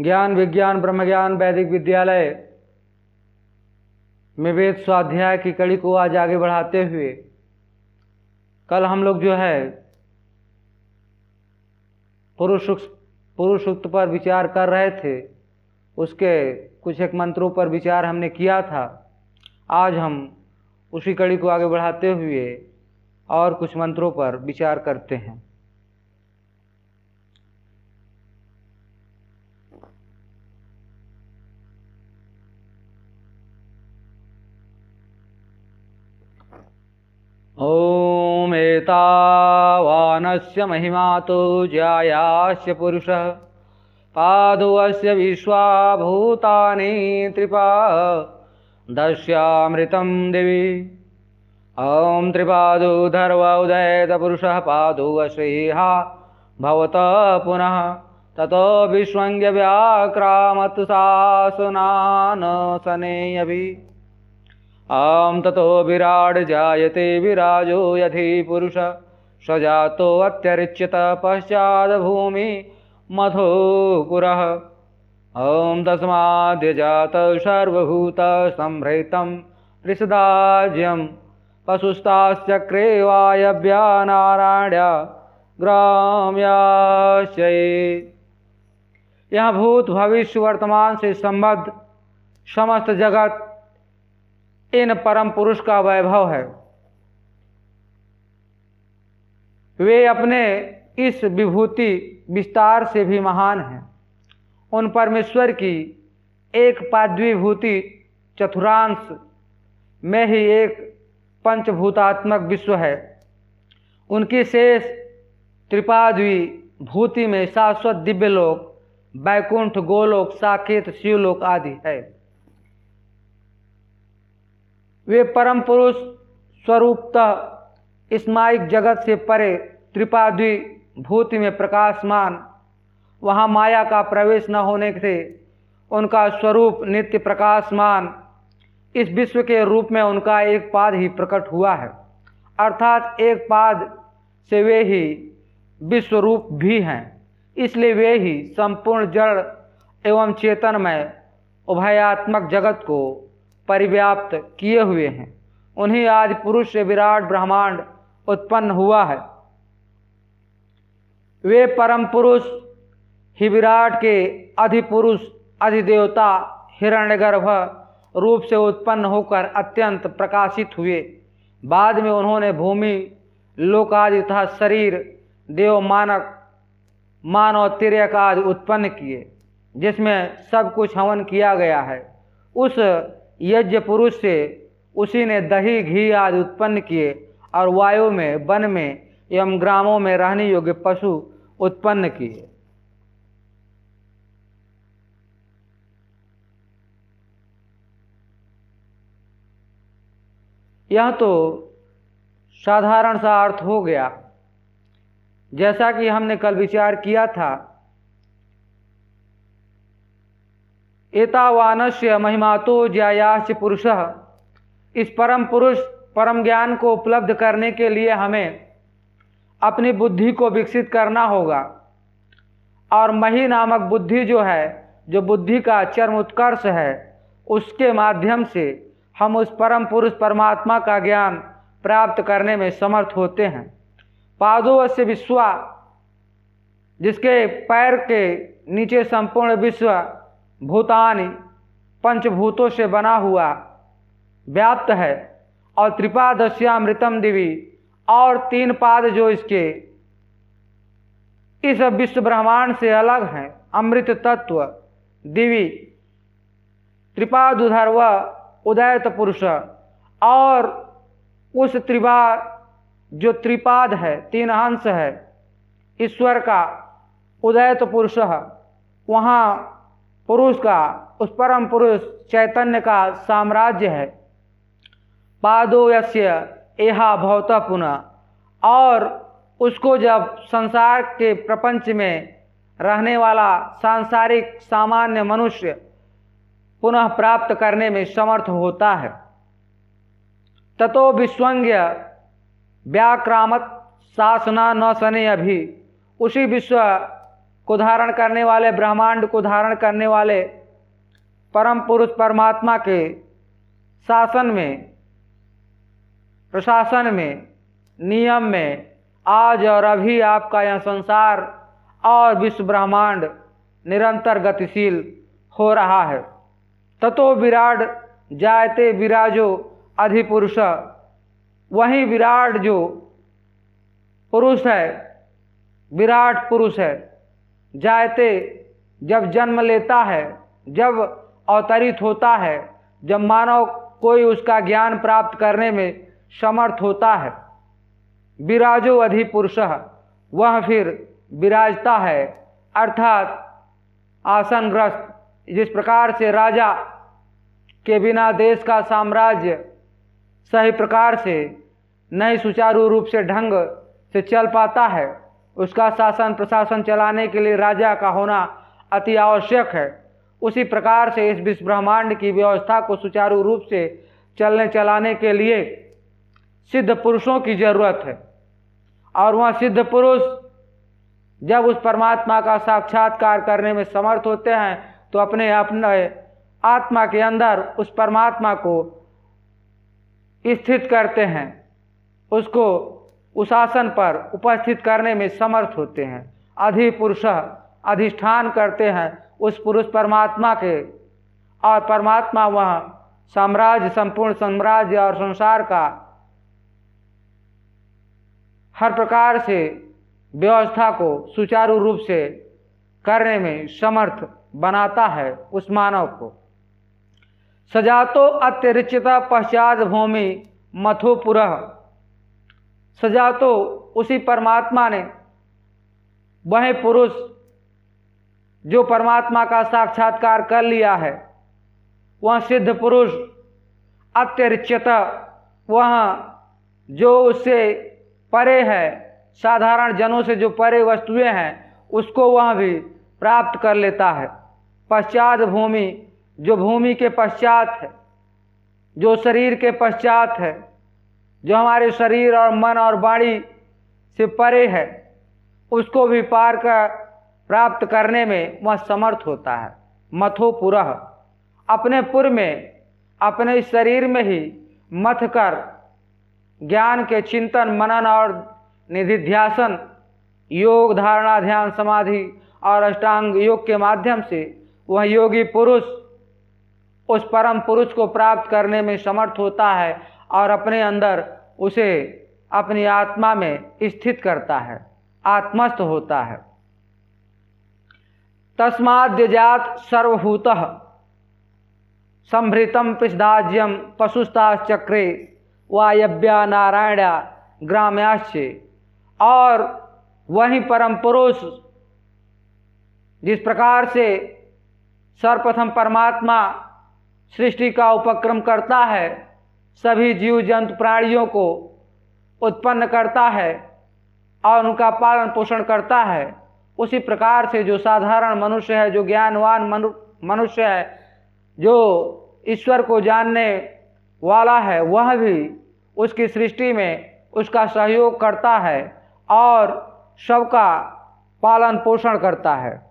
ज्ञान विज्ञान ब्रह्म ज्ञान वैदिक विद्यालय में वेद स्वाध्याय की कड़ी को आज आगे बढ़ाते हुए कल हम लोग जो है पुरुष पुरुष पर विचार कर रहे थे। उसके कुछ एक मंत्रों पर विचार हमने किया था। आज हम उसी कड़ी को आगे बढ़ाते हुए और कुछ मंत्रों पर विचार करते हैं। ॐ एतावानस्य महिमा तो ज्यायास्य पुरुषः पादोऽस्य विश्वाभूतानि त्रिपा दस्यामृतं दिवि। ॐ त्रिपादो धर्व उदयतपुरुषः पादो अश्रीहा भवत पुनः। ततो विश्वङ्ग्यव्याक्रामत् शासनानसनेऽभि आम ततो विराड जायते विराजो यथि पुरुष स्वजातो अत्यरिच्यत पश्चाद भूमि मथो पुरः। ॐ तस्माद्यजात सर्वभूत संभृतं ऋषदाज्यं पशुस्ताश्चक्रे वायव्या नारायण्या ग्राम्याश्चये यह भूत भविष्य वर्तमान से संबद्ध समस्त जगत इन परम पुरुष का वैभव है। वे अपने इस विभूति विस्तार से भी महान हैं। उन परमेश्वर की एक पाद्विभूति चतुरांश में ही एक पंचभूतात्मक विश्व है। उनकी शेष त्रिपाद्वी भूति में शाश्वत दिव्य लोक बैकुंठ गोलोक, साकेत, शिवलोक आदि है। वे परम पुरुष स्वरूपतः स्मायिक जगत से परे त्रिपाद्वी भूति में प्रकाशमान, वहाँ माया का प्रवेश न होने से उनका स्वरूप नित्य प्रकाशमान, इस विश्व के रूप में उनका एक पाद ही प्रकट हुआ है। अर्थात एक पाद से वे ही विश्व रूप भी हैं। इसलिए वे ही संपूर्ण जड़ एवं चेतनमय उभयात्मक जगत को परिव्याप्त किए हुए हैं। उन्हीं आज पुरुष से विराट ब्रह्मांड उत्पन्न हुआ है। वे परम पुरुष ही विराट के अधिपुरुष, अधिदेवता, हिरण्यगर्भ रूप से उत्पन्न होकर अत्यंत प्रकाशित हुए। बाद में उन्होंने भूमि लोकादि तथा शरीर, देव मानक, मानव तिरक आदि उत्पन्न किए, जिसमें सब कुछ हवन किया गया है। उस यज्ञ पुरुष से उसी ने दही, घी आदि उत्पन्न किए और वायु में, वन में एवं ग्रामों में रहने योग्य पशु उत्पन्न किए। यह तो साधारण सा अर्थ हो गया। जैसा कि हमने कल विचार किया था एतावानस्य महिमा तो ज्यायाश्च पुरुष। इस परम पुरुष, परम ज्ञान को उपलब्ध करने के लिए हमें अपनी बुद्धि को विकसित करना होगा। और मही नामक बुद्धि जो है, जो बुद्धि का चरम उत्कर्ष है, उसके माध्यम से हम उस परम पुरुष परमात्मा का ज्ञान प्राप्त करने में समर्थ होते हैं। पादों से विश्वा, जिसके पैर के नीचे संपूर्ण विश्व भूतानि पंचभूतों से बना हुआ व्याप्त है और त्रिपादश्यामृतम दिवी और तीन पाद जो इसके इस विश्व ब्रह्मांड से अलग हैं, अमृत तत्व, दिवी, त्रिपादुधर व उदयत पुरुष और उस त्रिपा जो त्रिपाद है, तीन हंस है, ईश्वर का उदयत पुरुष, वहाँ पुरुष का, उस परम पुरुष चैतन्य का साम्राज्य है। पादो यस्य एहा भवत पुनः। और उसको जब संसार के प्रपंच में रहने वाला सांसारिक सामान्य मनुष्य पुनः प्राप्त करने में समर्थ होता है। ततो विश्वंग्य व्याक्रामत शासना न सने अभी उसी विश्व को धारण करने वाले, ब्रह्मांड को धारण करने वाले परम पुरुष परमात्मा के शासन में, प्रशासन में, नियम में, आज और अभी आपका यह संसार और विश्व ब्रह्मांड निरंतर गतिशील हो रहा है। ततो विराट जायते विराजो अधिपुरुष। वही विराट जो पुरुष है, विराट पुरुष है। जायते जब जन्म लेता है, जब अवतरित होता है, जब मानव कोई उसका ज्ञान प्राप्त करने में समर्थ होता है। विराजो अधिपुरुष, वह फिर विराजता है, अर्थात आसनग्रस्त, जिस प्रकार से राजा के बिना देश का साम्राज्य सही प्रकार से नहीं सुचारू रूप से ढंग से चल पाता है उसका शासन, प्रशासन चलाने के लिए राजा का होना अति आवश्यक है। उसी प्रकार से इस विश्व ब्रह्मांड की व्यवस्था को सुचारू रूप से चलने, चलाने के लिए सिद्ध पुरुषों की ज़रूरत है। और वह सिद्ध पुरुष जब उस परमात्मा का साक्षात्कार करने में समर्थ होते हैं तो अपने अपने आत्मा के अंदर उस परमात्मा को स्थित करते हैं। उसको उस आसन पर उपस्थित करने में समर्थ होते हैं। अधिपुरुष अधिष्ठान करते हैं उस पुरुष परमात्मा के। और परमात्मा वह साम्राज्य, संपूर्ण साम्राज्य और संसार का हर प्रकार से व्यवस्था को सुचारू रूप से करने में समर्थ बनाता है उस मानव को। सजातो अत्यरिचित पश्चात भूमि मथुपुर सजातो उसी परमात्मा ने। वह पुरुष जो परमात्मा का साक्षात्कार कर लिया है, वह सिद्ध पुरुष अत्यरिचित वह जो उससे परे है, साधारण जनों से जो परे वस्तुएँ हैं, उसको वह भी प्राप्त कर लेता है। पश्चात भूमि, जो भूमि के पश्चात है, जो शरीर के पश्चात है जो हमारे शरीर और मन और वाणी से परे है, उसको भी पार कर प्राप्त करने में वह समर्थ होता है। मथो पुरह अपने पुर में, अपने शरीर में ही मथ कर ज्ञान के चिंतन, मनन और निधिध्यासन, योग, धारणा, ध्यान, समाधि और अष्टांग योग के माध्यम से वह योगी पुरुष, उस परम पुरुष को प्राप्त करने में समर्थ होता है और अपने अंदर उसे अपनी आत्मा में स्थित करता है, आत्मस्थ होता है। तस्माद्यजात सर्वभूत संभृतम पिष्दाज्यम पशुस्ता चक्रे वायव्या नारायणा ग्राम्याश्च। और वही परम पुरुष जिस प्रकार से सर्वप्रथम परमात्मा सृष्टि का उपक्रम करता है सभी जीव जंतु प्राणियों को उत्पन्न करता है और उनका पालन पोषण करता है। उसी प्रकार से जो साधारण मनुष्य है, जो ज्ञानवान मनु, मनुष्य है, जो ईश्वर को जानने वाला है, वह भी उसकी सृष्टि में उसका सहयोग करता है और सबका पालन पोषण करता है।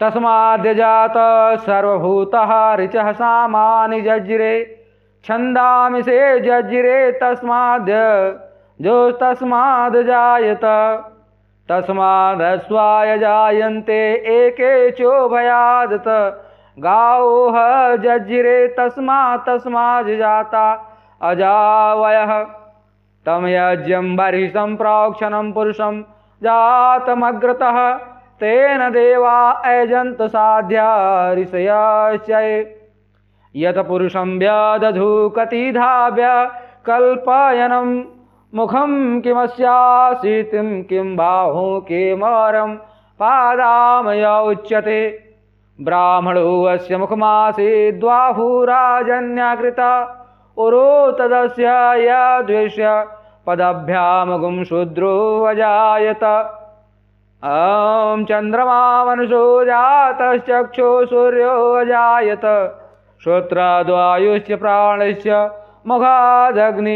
तस्माद्यजात सर्वभूत ऋच सामानि जज्रे से जज्रे तस्माद्य, जो जायत। एके चोभयादत गाओह जज्रे तस्मा तस्माज जाता, अजावय। तम यज्ञम बर्हिषं प्रोक्षणं पुरुषं जातमग्रतः। तेन देवा ऐजन्त साध्या ऋषयश्चय। यत पुरुषं व्यदधु कतिधाव्य कल्पयनं मुखं किमस्यासीतिं किं बाहु किमरं पादामय उच्यते। ब्राह्मणो अस्य उरो तदस्य यद्वेष्य पदभ्यामगुं शूद्रो अजायत ॐ चन्द्रमा मनुषो जातश्चक्षो सूर्यो अजायत। श्रोत्राद्वायुश्च प्राणश्च मुखादग्निरजायत।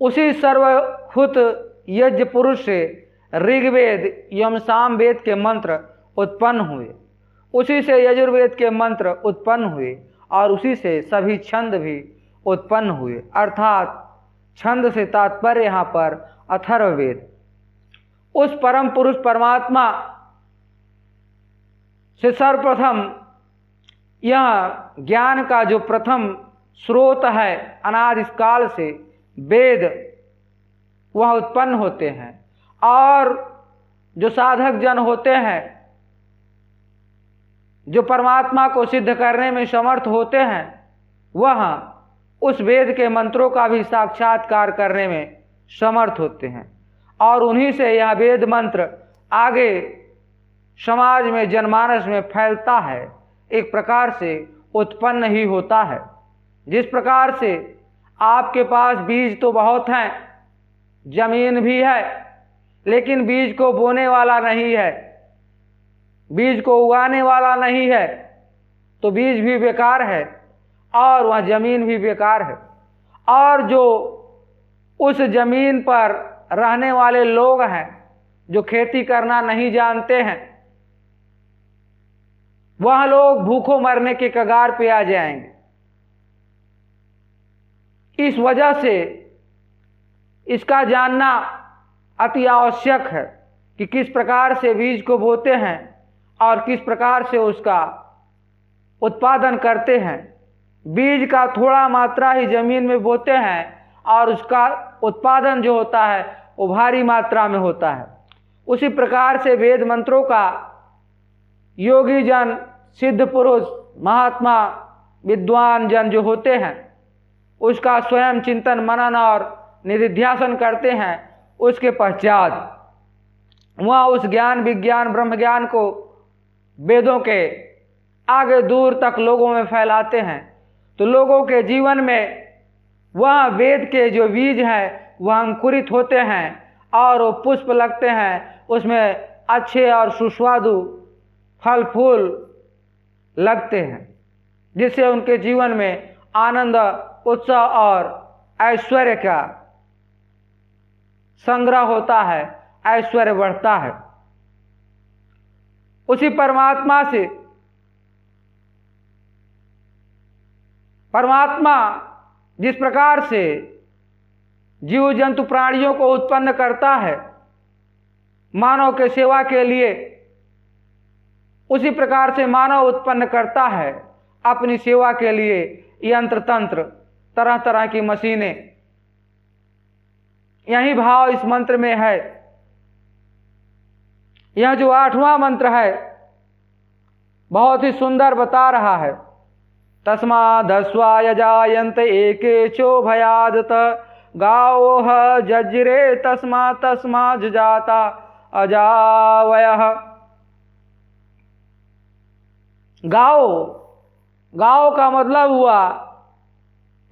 उसी सर्वहुत यज्ञ पुरुष से ऋग्वेद एवं सामवेद के मंत्र उत्पन्न हुए। उसी से यजुर्वेद के मंत्र उत्पन्न हुए और उसी से सभी छंद भी उत्पन्न हुए। अर्थात छंद से तात्पर्य यहाँ पर अथर्ववेद। उस परम पुरुष परमात्मा से सर्वप्रथम यह ज्ञान का जो प्रथम स्रोत है अनाद काल से वेद, वह उत्पन्न होते हैं। और जो साधक जन होते हैं, जो परमात्मा को सिद्ध करने में समर्थ होते हैं, वह उस वेद के मंत्रों का भी साक्षात्कार करने में समर्थ होते हैं। और उन्हीं से यह वेद मंत्र आगे समाज में, जनमानस में फैलता है, एक प्रकार से उत्पन्न ही होता है। जिस प्रकार से आपके पास बीज तो बहुत हैं, ज़मीन भी है, लेकिन बीज को बोने वाला नहीं है, बीज को उगाने वाला नहीं है तो बीज भी बेकार है। और वह ज़मीन भी बेकार है। और जो उस ज़मीन पर रहने वाले लोग हैं, जो खेती करना नहीं जानते हैं, वह लोग भूखों मरने के कगार पे आ जाएँगे। इस वजह से इसका जानना अति आवश्यक है कि किस प्रकार से बीज को बोते हैं और किस प्रकार से उसका उत्पादन करते हैं। बीज का थोड़ा मात्रा ही ज़मीन में बोते हैं और उसका उत्पादन जो होता है, वो भारी मात्रा में होता है। उसी प्रकार से वेद मंत्रों का योगी जन सिद्ध पुरुष, महात्मा, विद्वान जन जो होते हैं, उसका स्वयं चिंतन, मनन और निधिध्यासन करते हैं, उसके पश्चात वह उस ज्ञान, विज्ञान ब्रह्म ज्ञान को वेदों के आगे दूर तक लोगों में फैलाते हैं। तो लोगों के जीवन में वह वेद के जो बीज हैं, वह अंकुरित होते हैं और वो पुष्प लगते हैं। उसमें अच्छे और सुस्वादु फल, फूल लगते हैं, जिससे उनके जीवन में आनंद, उत्साह और ऐश्वर्य का संग्रह होता है, ऐश्वर्य बढ़ता है। उसी परमात्मा से परमात्मा जिस प्रकार से जीव जंतु प्राणियों को उत्पन्न करता है, मानव के सेवा के लिए उसी प्रकार से मानव उत्पन्न करता है, अपनी सेवा के लिए यंत्र तंत्र तरह तरह की मशीनें। यही भाव इस मंत्र में है। यह जो आठवां मंत्र है, बहुत ही सुंदर बता रहा है। तस्मा दस्वाय जायंत एक भयादत गाओ जजरे तस्मा तस्मा जाता अजावय। गाओ गाओ का मतलब हुआ,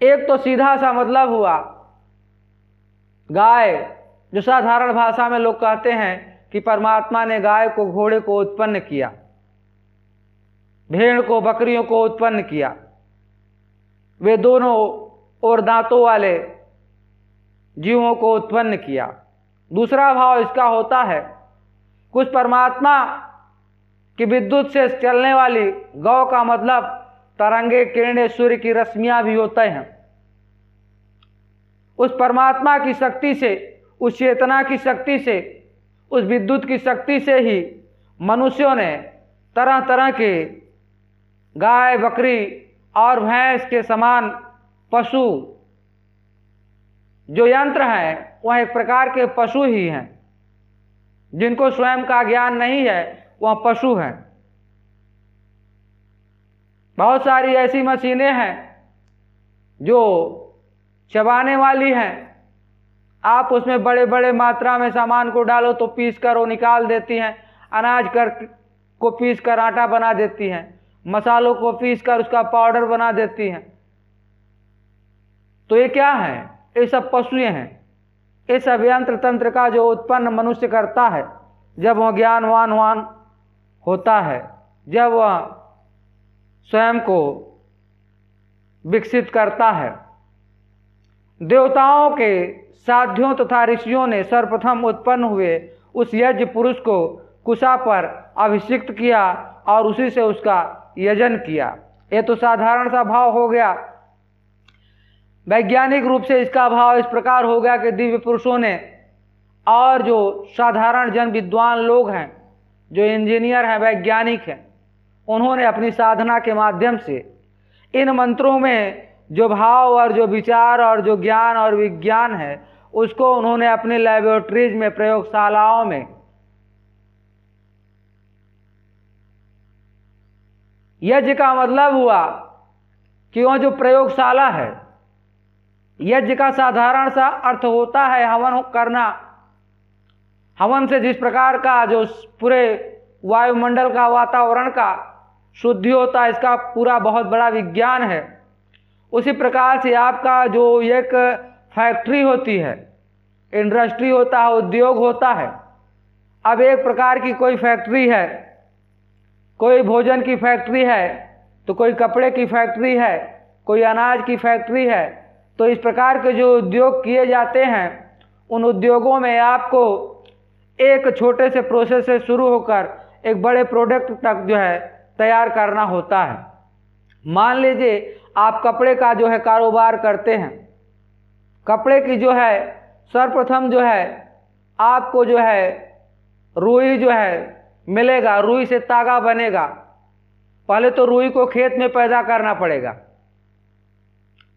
एक तो सीधा सा मतलब हुआ, गाय, जो साधारण भाषा में लोग कहते हैं कि परमात्मा ने गाय को घोड़े को उत्पन्न किया। भेड़ को, बकरियों को उत्पन्न किया। वे दोनों और दांतों वाले जीवों को उत्पन्न किया। दूसरा भाव इसका होता है, कुछ परमात्मा की विद्युत से चलने वाली गौ का मतलब तरंगे, किरणें, सूर्य की रश्मियाँ भी होते हैं। उस परमात्मा की शक्ति से, उस चेतना की शक्ति से, उस विद्युत की शक्ति से ही मनुष्यों ने तरह तरह के गाय, बकरी और भैंस के समान पशु जो यंत्र हैं, वह एक प्रकार के पशु ही हैं। जिनको स्वयं का ज्ञान नहीं है, वह पशु हैं। बहुत सारी ऐसी मशीनें हैं जो चबाने वाली हैं। आप उसमें बड़े बड़े मात्रा में सामान को डालो तो पीस कर वो निकाल देती हैं, अनाज कर को पीस कर आटा बना देती हैं। मसालों को पीस कर उसका पाउडर बना देती हैं। तो ये क्या है? ये सब पशुएँ हैं। इस अभियंत्र तंत्र का जो उत्पन्न मनुष्य करता है, जब वह ज्ञानवान वान होता है, जब वह स्वयं को विकसित करता है, देवताओं के साध्यों तथा ऋषियों ने सर्वप्रथम उत्पन्न हुए उस यज्ञ पुरुष को कुशा पर अभिषिक्त किया और उसी से उसका यजन किया। ये तो साधारण सा भाव हो गया। वैज्ञानिक रूप से इसका भाव इस प्रकार हो गया कि दिव्य पुरुषों ने और जो साधारण जन विद्वान लोग हैं, जो इंजीनियर हैं, वैज्ञानिक हैं, उन्होंने अपनी साधना के माध्यम से इन मंत्रों में जो भाव और जो विचार और जो ज्ञान और विज्ञान है, उसको उन्होंने अपने लेबोरेटरीज में, प्रयोगशालाओं में यज्ञ का मतलब हुआ कि वह जो प्रयोगशाला है, यज्ञ का साधारण सा अर्थ होता है हवन करना। हवन से जिस प्रकार का जो पूरे वायुमंडल का, वातावरण का शुद्धि होता है, इसका पूरा बहुत बड़ा विज्ञान है। उसी प्रकार से आपका जो एक फैक्ट्री होती है, इंडस्ट्री होता है, उद्योग होता है, अब एक प्रकार की कोई फैक्ट्री है कोई भोजन की फैक्ट्री है तो कोई कपड़े की फैक्ट्री है, कोई अनाज की फैक्ट्री है तो इस प्रकार के जो उद्योग किए जाते हैं, उन उद्योगों में आपको एक छोटे से प्रोसेस से शुरू होकर एक बड़े प्रोडक्ट तक जो है तैयार करना होता है। मान लीजिए, आप कपड़े का जो है कारोबार करते हैं। कपड़े की जो है, सर्वप्रथम जो है, आपको जो है, रुई जो है मिलेगा, रुई से तागा बनेगा। पहले तो रुई को खेत में पैदा करना पड़ेगा।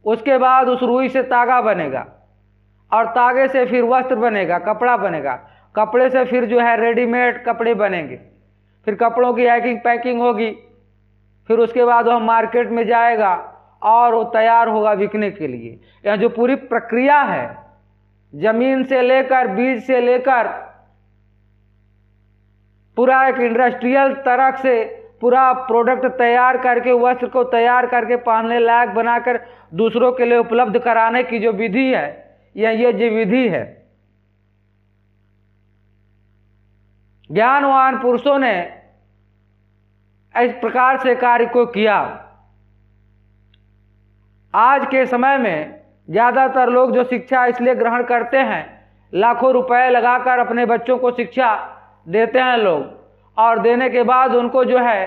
उसके बाद उस रुई से तागा बनेगा और तागे से फिर वस्त्र बनेगा, कपड़ा बनेगा। कपड़े से फिर जो है रेडीमेड कपड़े बनेंगे। फिर कपड़ों की हैकिंग पैकिंग होगी। फिर उसके बाद वह मार्केट में जाएगा और वो तैयार होगा बिकने के लिए। यह जो पूरी प्रक्रिया है, ज़मीन से लेकर, बीज से लेकर पूरा एक इंडस्ट्रियल तरह से पूरा प्रोडक्ट तैयार करके, वस्त्र को तैयार करके पहनने लायक बनाकर दूसरों के लिए उपलब्ध कराने की जो विधि है, या ये जो विधि है। ज्ञानवान पुरुषों ने इस प्रकार से कार्य को किया। आज के समय में ज़्यादातर लोग जो शिक्षा इसलिए ग्रहण करते हैं, लाखों रुपए लगाकर अपने बच्चों को शिक्षा देते हैं लोग। और देने के बाद उनको जो है,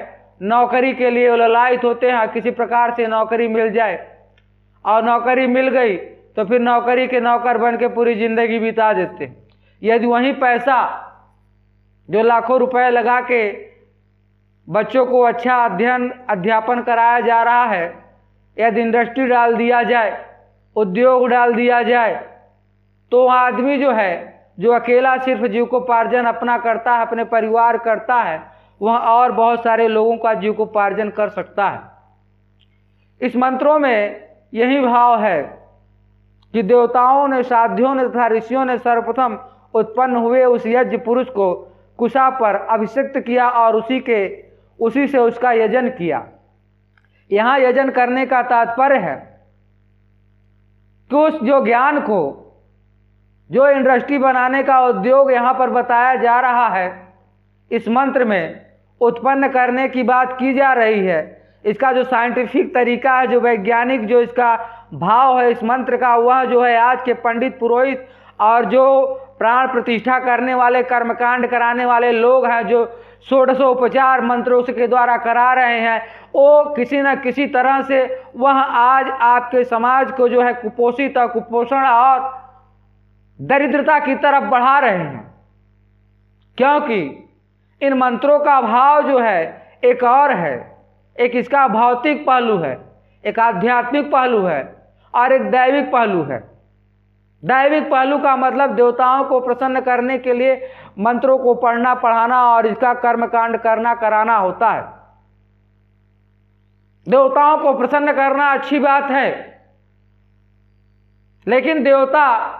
नौकरी के लिए ललायित होते हैं, किसी प्रकार से नौकरी मिल जाए। और नौकरी मिल गई तो फिर नौकरी के नौकर बन के पूरी ज़िंदगी बिता देते यदि वही पैसा जो लाखों रुपए लगा के बच्चों को अच्छा अध्ययन, अध्यापन कराया जा रहा है, यदि इंडस्ट्री डाल दिया जाए, उद्योग डाल दिया जाए तो आदमी जो है जो अकेला सिर्फ़ जीविकोपार्जन अपना करता है, अपने परिवार करता है, वह और बहुत सारे लोगों का जीविकोपार्जन कर सकता है। इस मंत्रों में यही भाव है कि देवताओं ने, साध्यों ने तथा ऋषियों ने सर्वप्रथम उत्पन्न हुए उस यज्ञ पुरुष को कुशा पर अभिषिक्त किया और उसी के, उसी से उसका यजन किया। यहाँ यजन करने का तात्पर्य है कि उस जो ज्ञान को जो इंडस्ट्री बनाने का उद्योग यहाँ पर बताया जा रहा है, इस मंत्र में उत्पन्न करने की बात की जा रही है। इसका जो साइंटिफिक तरीका है, जो वैज्ञानिक जो इसका भाव है, इस मंत्र का वह जो है आज के पंडित पुरोहित और जो प्राण प्रतिष्ठा करने वाले, कर्मकांड कराने वाले लोग हैं, जो षोडशोपचार मंत्रों के द्वारा करा रहे हैं, वो किसी न किसी तरह से वह आज आपके समाज को जो है कुपोषित और कुपोषण और दरिद्रता की तरफ़ बढ़ा रहे हैं। क्योंकि इन मंत्रों का भाव जो है, एक और है, एक इसका भौतिक पहलू है, एक आध्यात्मिक पहलू है, और एक दैविक पहलू है। दैविक पहलू का मतलब देवताओं को प्रसन्न करने के लिए मंत्रों को पढ़ना, पढ़ाना और इसका कर्मकांड करना, कराना होता है। देवताओं को प्रसन्न करना अच्छी बात है। लेकिन देवता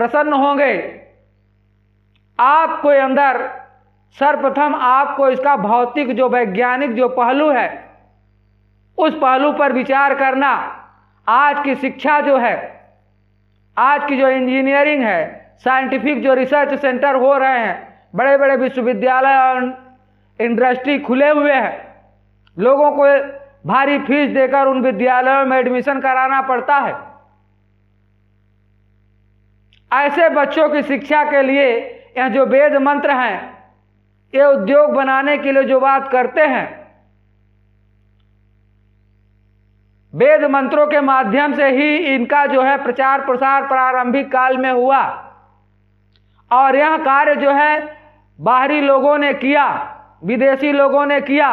प्रसन्न होंगे। आपको अंदर सर्वप्रथम आपको इसका भौतिक जो वैज्ञानिक जो पहलू है, उस पहलू पर विचार करना। आज की शिक्षा जो है, आज की जो इंजीनियरिंग है, साइंटिफिक जो रिसर्च सेंटर हो रहे हैं बड़े बड़े विश्वविद्यालय और इंडस्ट्री खुले हुए हैं। लोगों को भारी फ़ीस देकर उन विद्यालयों में एडमिशन कराना पड़ता है। ऐसे बच्चों की शिक्षा के लिए यह जो वेद मंत्र हैं, ये उद्योग बनाने के लिए जो बात करते हैं, वेद मंत्रों के माध्यम से ही इनका जो है प्रचार प्रसार प्रारंभिक काल में हुआ। और यह कार्य जो है, बाहरी लोगों ने किया, विदेशी लोगों ने किया।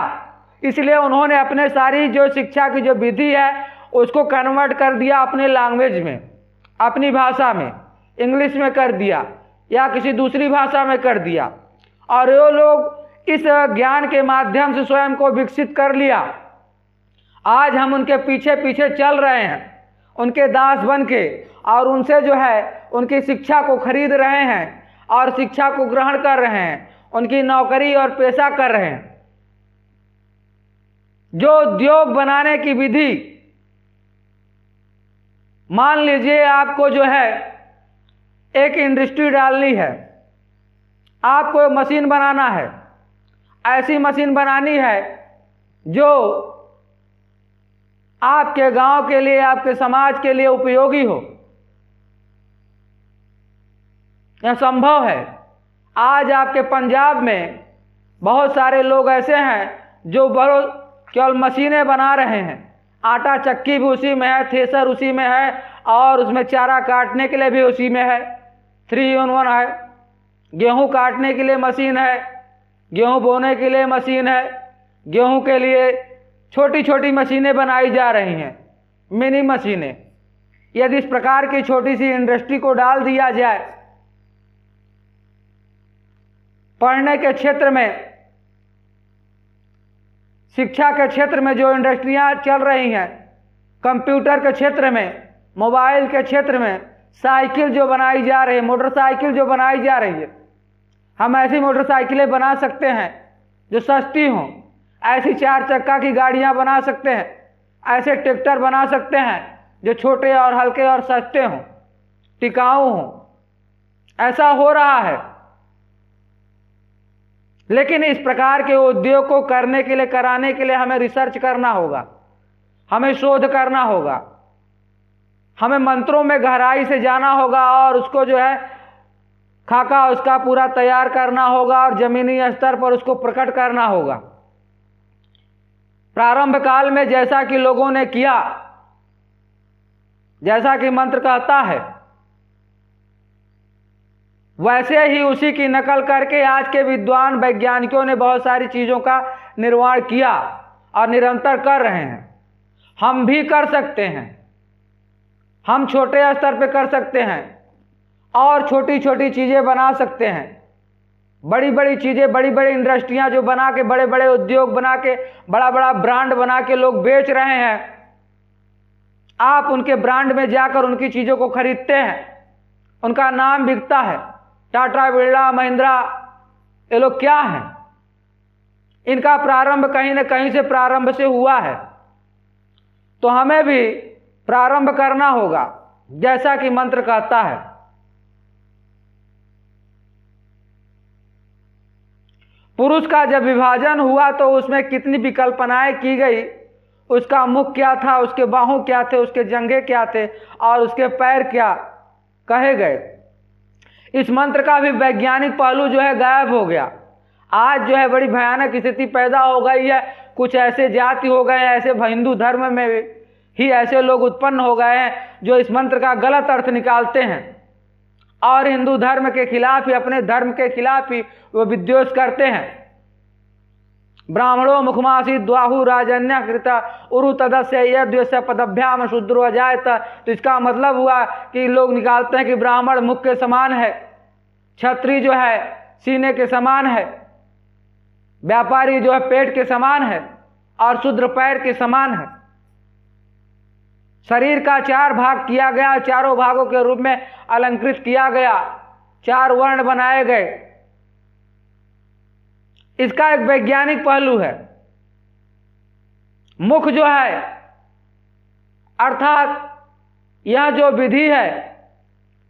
इसलिए उन्होंने अपने सारी जो शिक्षा की जो विधि है, उसको कन्वर्ट कर दिया अपने लैंग्वेज में, अपनी भाषा में। इंग्लिश में कर दिया या किसी दूसरी भाषा में कर दिया। और वो लोग इस ज्ञान के माध्यम से स्वयं को विकसित कर लिया। आज हम उनके पीछे पीछे चल रहे हैं, उनके दास बन के, और उनसे जो है, उनकी शिक्षा को खरीद रहे हैं, और शिक्षा को ग्रहण कर रहे हैं, उनकी नौकरी और पेशा कर रहे हैं। जो उद्योग बनाने की विधि, मान लीजिए आपको जो है एक इंडस्ट्री डालनी है। आपको मशीन बनाना है। ऐसी मशीन बनानी है जो आपके गाँव के लिए, आपके समाज के लिए उपयोगी हो। यह संभव है। आज आपके पंजाब में बहुत सारे लोग ऐसे हैं जो बड़ो केवल मशीनें बना रहे हैं। आटा चक्की भी उसी में है थ्रेसर उसी में है और उसमें चारा काटने के लिए भी उसी में है। थ्री इन वन है। गेहूँ काटने के लिए मशीन है। गेहूँ बोने के लिए मशीन है। गेहूँ के लिए छोटी छोटी मशीनें बनाई जा रही हैं। मिनी मशीनें। यदि इस प्रकार की छोटी सी इंडस्ट्री को डाल दिया जाए, पढ़ने के क्षेत्र में, शिक्षा के क्षेत्र में जो इंडस्ट्रियाँ चल रही हैं, कंप्यूटर के क्षेत्र में, मोबाइल के क्षेत्र में साइकिल जो बनाई जा रही है, मोटरसाइकिल जो बनाई जा रही है, हम ऐसी मोटरसाइकिलें बना सकते हैं जो सस्ती हों, ऐसी चार चक्का की गाड़ियाँ बना सकते हैं, ऐसे ट्रैक्टर बना सकते हैं जो छोटे और हल्के और सस्ते हों, टिकाऊ हों। ऐसा हो रहा है। लेकिन इस प्रकार के उद्योग को करने के लिए, कराने के लिए हमें रिसर्च करना होगा, हमें शोध करना होगा। हमें मंत्रों में गहराई से जाना होगा और उसको जो है खाका, उसका पूरा तैयार करना होगा और जमीनी स्तर पर उसको प्रकट करना होगा। प्रारंभ काल में जैसा कि लोगों ने किया, जैसा कि मंत्र कहता है, वैसे ही उसी की नकल करके आज के विद्वान वैज्ञानिकों ने बहुत सारी चीज़ों का निर्माण किया और निरंतर कर रहे हैं। हम भी कर सकते हैं। हम छोटे स्तर पे कर सकते हैं और छोटी छोटी चीज़ें बना सकते हैं। बड़ी बड़ी चीज़ें बड़ी बड़ी इंडस्ट्रियाँ जो बना के बड़े बड़े उद्योग बना के बड़ा बड़ा ब्रांड बना के लोग बेच रहे हैं, आप उनके ब्रांड में जाकर उनकी चीज़ों को खरीदते हैं। उनका नाम बिकता है। टाटा, बिरला, महिंद्रा, ये लोग क्या हैं? इनका प्रारंभ कहीं ना कहीं से प्रारंभ से हुआ है। तो हमें भी प्रारंभ करना होगा, जैसा कि मंत्र कहता है। पुरुष का जब विभाजन हुआ तो उसमें कितनी विकल्पनाएँ की गई? उसका मुख क्या था, उसके बाहू क्या थे, उसके जंगे क्या थे, और उसके पैर क्या कहे गए? इस मंत्र का भी वैज्ञानिक पहलू जो है गायब हो गया। आज जो है बड़ी भयानक स्थिति पैदा हो गई है। कुछ ऐसे जाति हो गए, ऐसे हिंदू धर्म में ही ऐसे लोग उत्पन्न हो गए हैं जो इस मंत्र का गलत अर्थ निकालते हैं। और हिंदू धर्म के खिलाफ ही, अपने धर्म के खिलाफ ही वो विद्वेष करते हैं। ब्राह्मणों मुखमासी द्वाहु राजन्य कृत उरु तदस्य यद्वेश पदभ्याम शूद्रो जाए तो इसका मतलब हुआ कि लोग निकालते हैं कि ब्राह्मण मुख के समान है, छत्री जो है सीने के समान है, व्यापारी जो है पेट के समान है और शूद्र पैर के समान है। शरीर का चार भाग किया गया, चारों भागों के रूप में अलंकृत किया गया, चार वर्ण बनाए गए। इसका एक वैज्ञानिक पहलू है। मुख जो है, अर्थात यह जो विधि है,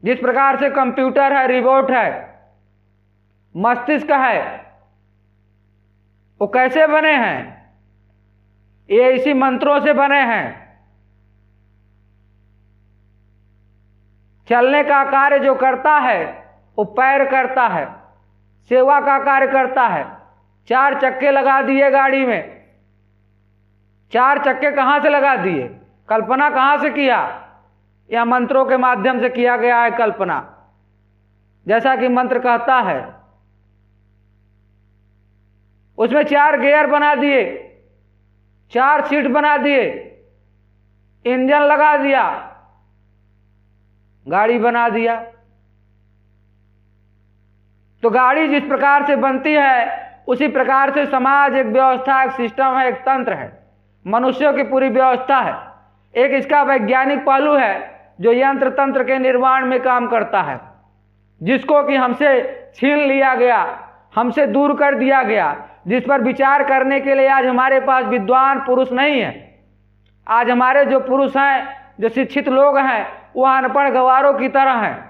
जिस प्रकार से कंप्यूटर है रिबोट है, मस्तिष्क है, वो कैसे बने हैं? ये इसी मंत्रों से बने हैं। चलने का कार्य जो करता है, वो पैर करता है, सेवा का कार्य करता है। चार चक्के लगा दिए गाड़ी में। चार चक्के कहाँ से लगा दिए? कल्पना कहाँ से किया? या मंत्रों के माध्यम से किया गया है कल्पना? जैसा कि मंत्र कहता है, उसमें चार गियर बना दिए, चार सीट बना दिए, इंजन लगा दिया गाड़ी बना दिया। तो गाड़ी जिस प्रकार से बनती है, उसी प्रकार से समाज एक व्यवस्था, एक सिस्टम है, एक तंत्र है। मनुष्यों की पूरी व्यवस्था है। एक इसका वैज्ञानिक पहलू है, जो यंत्र तंत्र के निर्माण में काम करता है। जिसको कि हमसे छीन लिया गया, हमसे दूर कर दिया गया, जिस पर विचार करने के लिए आज हमारे पास विद्वान पुरुष नहीं है। आज हमारे जो पुरुष हैं, जो शिक्षित लोग हैं वो अनपढ़ गवारों की तरह हैं।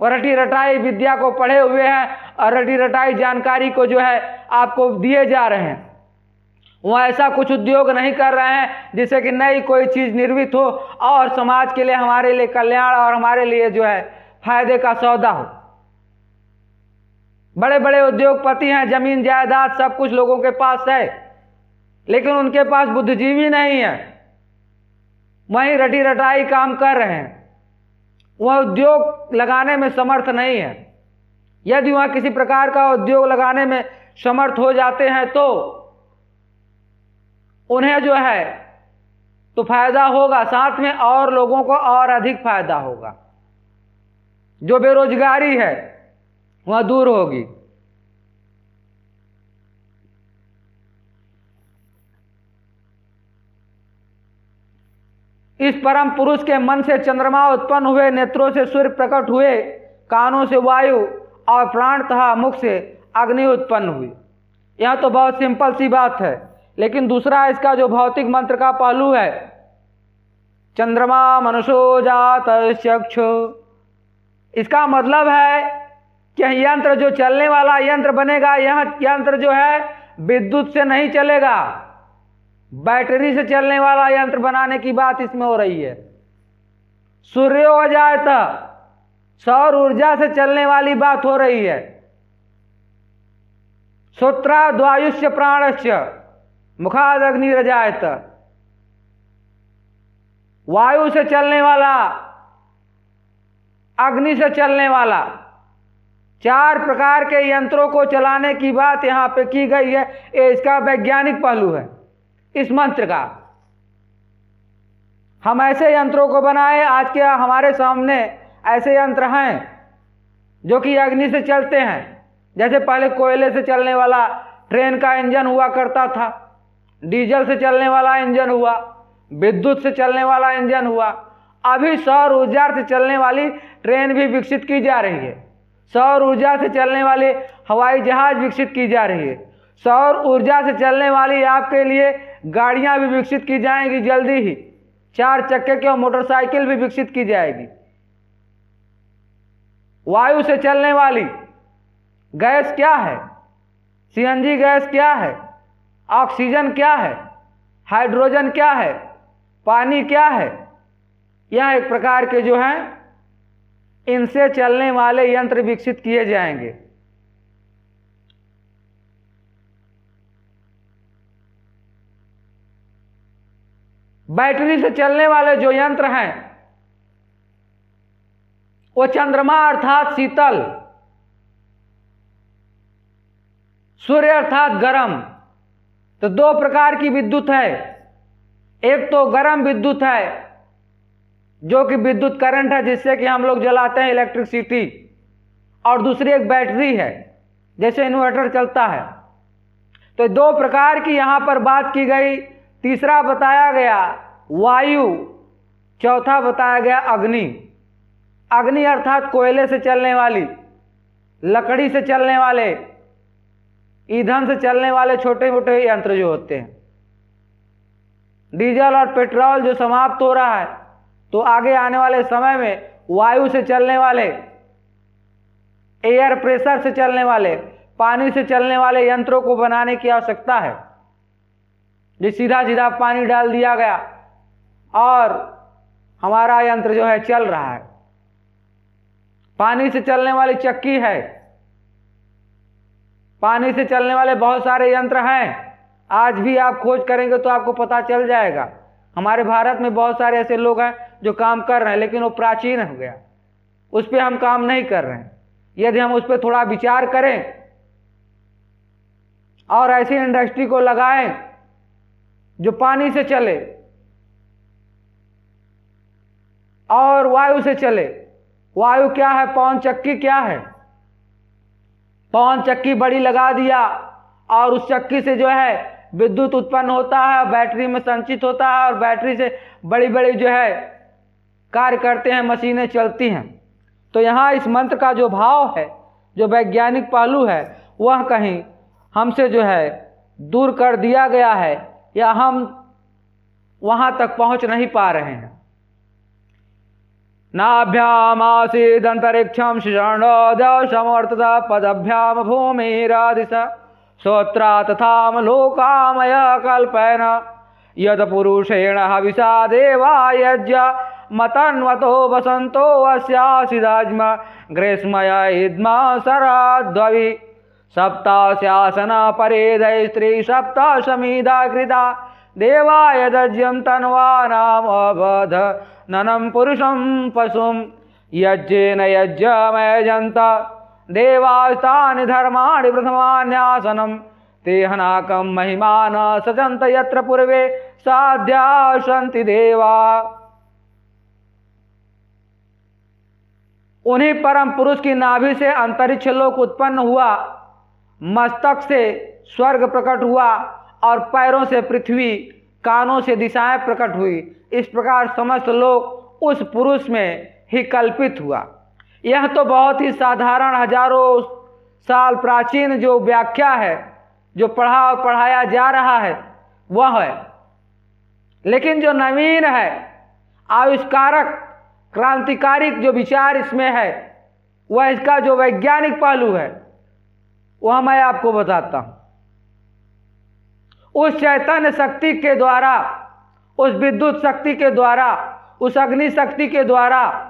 और रटी रटाई विद्या को पढ़े हुए हैं और रटी रटाई जानकारी को जो है आपको दिए जा रहे हैं। वो ऐसा कुछ उद्योग नहीं कर रहे हैं जिससे कि नई कोई चीज़ निर्मित हो और समाज के लिए, हमारे लिए कल्याण और हमारे लिए जो है फ़ायदे का सौदा हो। बड़े बड़े उद्योगपति हैं, ज़मीन, जायदाद सब कुछ लोगों के पास है, लेकिन उनके पास बुद्धिजीवी नहीं है। वहीं रटी रटाई काम कर रहे हैं। वह उद्योग लगाने में समर्थ नहीं है। यदि वह किसी प्रकार का उद्योग लगाने में समर्थ हो जाते हैं तो उन्हें जो है तो फ़ायदा होगा। साथ में और लोगों को और अधिक फ़ायदा होगा। जो बेरोजगारी है, वह दूर होगी। इस परम पुरुष के मन से चंद्रमा उत्पन्न हुए, नेत्रों से सूर्य प्रकट हुए, कानों से वायु और प्राण तथा मुख से अग्नि उत्पन्न हुई। यह तो बहुत सिंपल सी बात है, लेकिन दूसरा इसका जो भौतिक मंत्र का पहलू है, चंद्रमा मनुष्यो जात चक्षु। इसका मतलब है कि यंत्र जो चलने वाला यंत्र बनेगा, यह यंत्र जो है विद्युत से नहीं चलेगा। बैटरी से चलने वाला यंत्र बनाने की बात इसमें हो रही है। सूर्य हो जाए तो सौर ऊर्जा से चलने वाली बात हो रही है। सूत्रा द्वायुष्य प्राणस्य मुखाद अग्नि रजायत वायु से चलने वाला, अग्नि से चलने वाला चार प्रकार के यंत्रों को चलाने की बात यहाँ पे की गई है। ये इसका वैज्ञानिक पहलू है। इस मंत्र का। हम ऐसे यंत्रों को बनाए, आज के हमारे सामने ऐसे यंत्र हैं जो कि अग्नि से चलते हैं? जैसे पहले कोयले से चलने वाला ट्रेन का इंजन हुआ करता था, डीजल से चलने वाला इंजन हुआ, विद्युत से चलने वाला इंजन हुआ, अभी सौर ऊर्जा से चलने वाली ट्रेन भी विकसित की जा रही है। सौर ऊर्जा से चलने वाले हवाई जहाज़ विकसित की जा रही है। सौर ऊर्जा से चलने वाली आपके लिए गाड़ियाँ भी विकसित की जाएँगी जल्दी ही। चार चक्के की और मोटरसाइकिल भी विकसित की जाएगी। वायु से चलने वाली गैस क्या है? सीएनजी गैस क्या है? ऑक्सीजन क्या है? हाइड्रोजन क्या है? पानी क्या है? यह एक प्रकार के जो हैं, इनसे चलने वाले यंत्र विकसित किए जाएँगे। बैटरी से चलने वाले जो यंत्र हैं, वो चंद्रमा अर्थात शीतल, सूर्य अर्थात गर्म तो दो प्रकार की विद्युत है। एक तो गर्म विद्युत है, जो कि विद्युत करंट है, जिससे कि हम लोग जलाते हैं इलेक्ट्रिसिटी, और दूसरी एक बैटरी है, जैसे इन्वर्टर चलता है। तो दो प्रकार की यहाँ पर बात की गई तीसरा बताया गया, वायु। चौथा बताया गया, अग्नि। अग्नि अर्थात कोयले से चलने वाली, लकड़ी से चलने वाले, ईंधन से चलने वाले छोटे मोटे यंत्र जो होते हैं। डीजल और पेट्रोल जो समाप्त हो रहा है तो आगे आने वाले समय में वायु से चलने वाले, एयर प्रेशर से चलने वाले, पानी से चलने वाले यंत्रों को बनाने की आवश्यकता है। जो सीधा सीधा पानी डाल दिया गया। और हमारा यंत्र जो है, चल रहा है। पानी से चलने वाली चक्की है। पानी से चलने वाले बहुत सारे यंत्र हैं। आज भी आप खोज करेंगे तो आपको पता चल जाएगा। हमारे भारत में बहुत सारे ऐसे लोग हैं जो काम कर रहे हैं, लेकिन वो प्राचीन हो गया। उस पर हम काम नहीं कर रहे हैं। यदि हम उस पर थोड़ा विचार करें और ऐसी इंडस्ट्री को लगाएँ जो पानी से चले और वायु से चले। वायु क्या है? पवन चक्की क्या है? पवन चक्की बड़ी लगा दिया और उस चक्की से जो है विद्युत उत्पन्न होता है, बैटरी में संचित होता है और बैटरी से बड़ी बड़ी जो है कार्य करते हैं, मशीनें चलती हैं। तो यहाँ इस मंत्र का जो भाव है, जो वैज्ञानिक पहलू है, वह कहीं हमसे जो है दूर कर दिया गया है। या हम वहाँ तक पहुँच नहीं पा रहे हैं। नाभ्यामासीदन्तरिक्षं समर्थता पदभ्याम भूमिरादिश श्रोत्रा तथामलोकामय कल्पयन यत्पुरुषेण हविषा देवा यज्ञ मतन्वतो वसन्तो अस्यासिदाज्म ग्रीष्मय इद्मा शरद्वि सप्तास्यासन परेदय स्त्री सप्ताशमीदा कृता देवाय दज्यं तन्वानामवध ननं पुरुषं पशुं यज्ञेन यज्ञमयजन्त देवास्तानि धर्माणि प्रथमान्यासनं ते हनाकं महिमान सजन्त यत्र पूर्वे साध्या सन्ति देवा। उन्हीं परम पुरुष की नाभि से अंतरिक्ष लोक उत्पन्न हुआ। मस्तक से स्वर्ग प्रकट हुआ और पैरों से पृथ्वी कानों से दिशाएँ प्रकट हुई। इस प्रकार समस्त लोग उस पुरुष में ही कल्पित हुआ। यह तो बहुत ही साधारण हज़ारों साल प्राचीन जो व्याख्या है, जो पढ़ा और पढ़ाया जा रहा है, वह है। लेकिन जो नवीन है, आविष्कारक, क्रांतिकारिक जो विचार इसमें है, वह इसका जो वैज्ञानिक पहलू है वह मैं आपको बताता हूँ। उस चैतन्य शक्ति के द्वारा, उस विद्युत शक्ति के द्वारा, उस अग्नि शक्ति के द्वारा,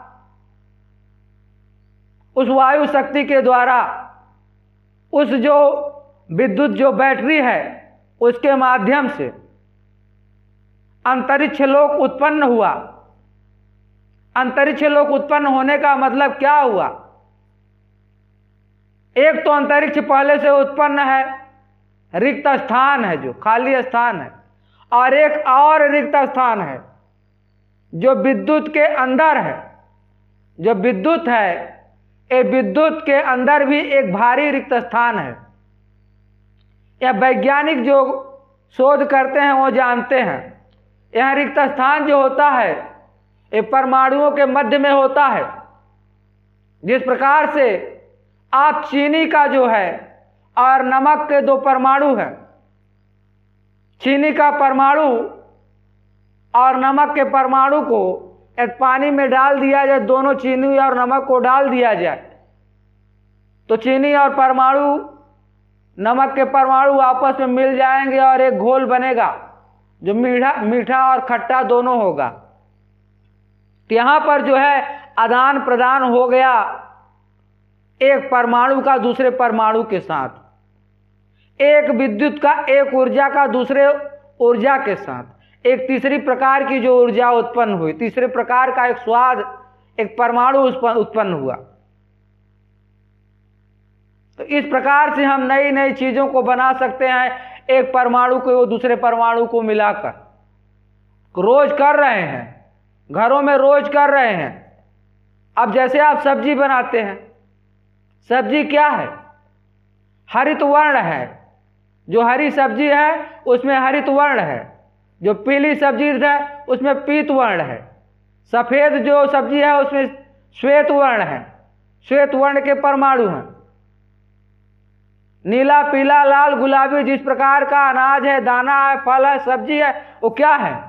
उस वायु शक्ति के द्वारा, उस जो विद्युत जो बैटरी है, उसके माध्यम से अंतरिक्ष लोक उत्पन्न हुआ। अंतरिक्ष लोक उत्पन्न होने का मतलब क्या हुआ? एक तो अंतरिक्ष पहले से उत्पन्न है, रिक्त स्थान है जो, खाली स्थान है, और एक और रिक्त स्थान है, जो विद्युत के अंदर है। जो विद्युत है ये विद्युत के अंदर भी एक भारी रिक्त स्थान है। यह वैज्ञानिक जो शोध करते हैं, वो जानते हैं, यह रिक्त स्थान जो होता है, ये परमाणुओं के मध्य में होता है। जिस प्रकार से आप चीनी का जो है और नमक के दो परमाणु हैं। चीनी का परमाणु और नमक के परमाणु को एक पानी में डाल दिया जाए, दोनों चीनी और नमक को डाल दिया जाए। तो चीनी और परमाणु, नमक के परमाणु आपस में मिल जाएँगे और एक घोल बनेगा, जो मीठा मीठा और खट्टा दोनों होगा। तो यहाँ पर जो है आदान प्रदान हो गया। एक परमाणु का, दूसरे परमाणु के साथ। एक विद्युत का, एक ऊर्जा का, दूसरे ऊर्जा के साथ। एक तीसरी प्रकार की जो ऊर्जा उत्पन्न हुई, तीसरे प्रकार का एक स्वाद, एक परमाणु उत्पन्न हुआ। तो इस प्रकार से हम नई नई चीज़ों को बना सकते हैं, एक परमाणु को दूसरे परमाणु को मिलाकर। रोज कर रहे हैं, घरों में रोज कर रहे हैं। अब जैसे आप सब्ज़ी बनाते हैं सब्ज़ी क्या है? हरित वर्ण है। जो हरी सब्ज़ी है, उसमें हरित वर्ण है। जो पीली सब्ज़ी है, उसमें पीत वर्ण है। सफ़ेद जो सब्ज़ी है, उसमें श्वेत वर्ण है। श्वेत वर्ण के परमाणु हैं। नीला, पीला, लाल, गुलाबी जिस प्रकार का अनाज है, दाना है, फल है, सब्ज़ी है, वो क्या है?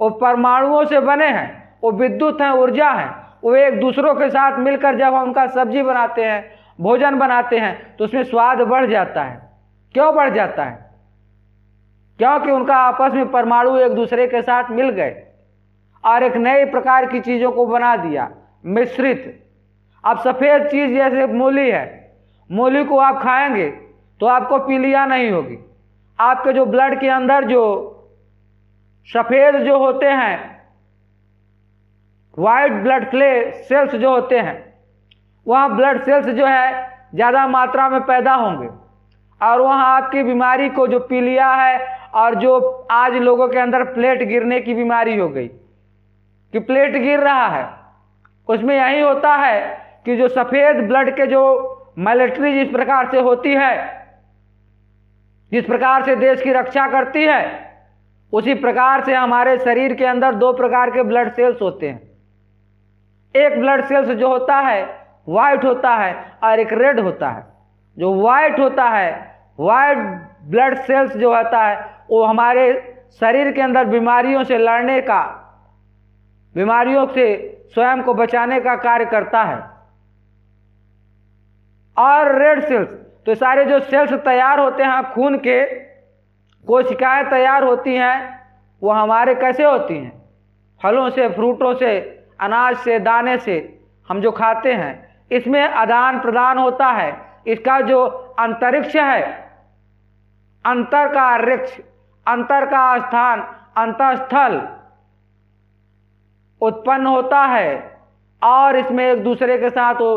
वो परमाणुओं से बने हैं। वो विद्युत हैं, ऊर्जा है। वो एक दूसरों के साथ मिलकर जब हम उनका सब्ज़ी बनाते हैं भोजन बनाते हैं तो उसमें स्वाद बढ़ जाता है। क्यों बढ़ जाता है? क्योंकि उनका आपस में परमाणु एक दूसरे के साथ मिल गए और एक नए प्रकार की चीज़ों को बना दिया, मिश्रित। अब सफ़ेद चीज़ जैसे मूली है, मूली को आप खाएँगे तो आपको पीलिया नहीं होगी। आपके जो ब्लड के अंदर जो सफ़ेद जो होते हैं वाइट ब्लड क्ले सेल्स जो होते हैं वहाँ ब्लड सेल्स जो है, ज़्यादा मात्रा में पैदा होंगे। और वहाँ आपकी बीमारी को जो पीलिया है, और जो आज लोगों के अंदर प्लेट गिरने की बीमारी हो गई, कि प्लेट गिर रहा है, उसमें यही होता है कि जो सफ़ेद ब्लड के जो मिलिट्री जिस प्रकार से होती है, जिस प्रकार से देश की रक्षा करती है, उसी प्रकार से हमारे शरीर के अंदर दो प्रकार के ब्लड सेल्स होते हैं। एक ब्लड सेल्स जो होता है वाइट होता है और एक रेड होता है। जो वाइट होता है वाइट ब्लड सेल्स जो होता है, वो हमारे शरीर के अंदर बीमारियों से लड़ने का, बीमारियों से स्वयं को बचाने का कार्य करता है। और रेड सेल्स तो सारे जो सेल्स तैयार होते हैं खून के कोशिकाएँ तैयार होती हैं, वो हमारे कैसे होती हैं? फलों से, फ्रूटों से, अनाज से, दाने से हम जो खाते हैं इसमें आदान प्रदान होता है। इसका जो अंतरिक्ष है, अंतर का रिक्ष, अंतर का स्थान, अंतस्थल उत्पन्न होता है और इसमें एक दूसरे के साथ वो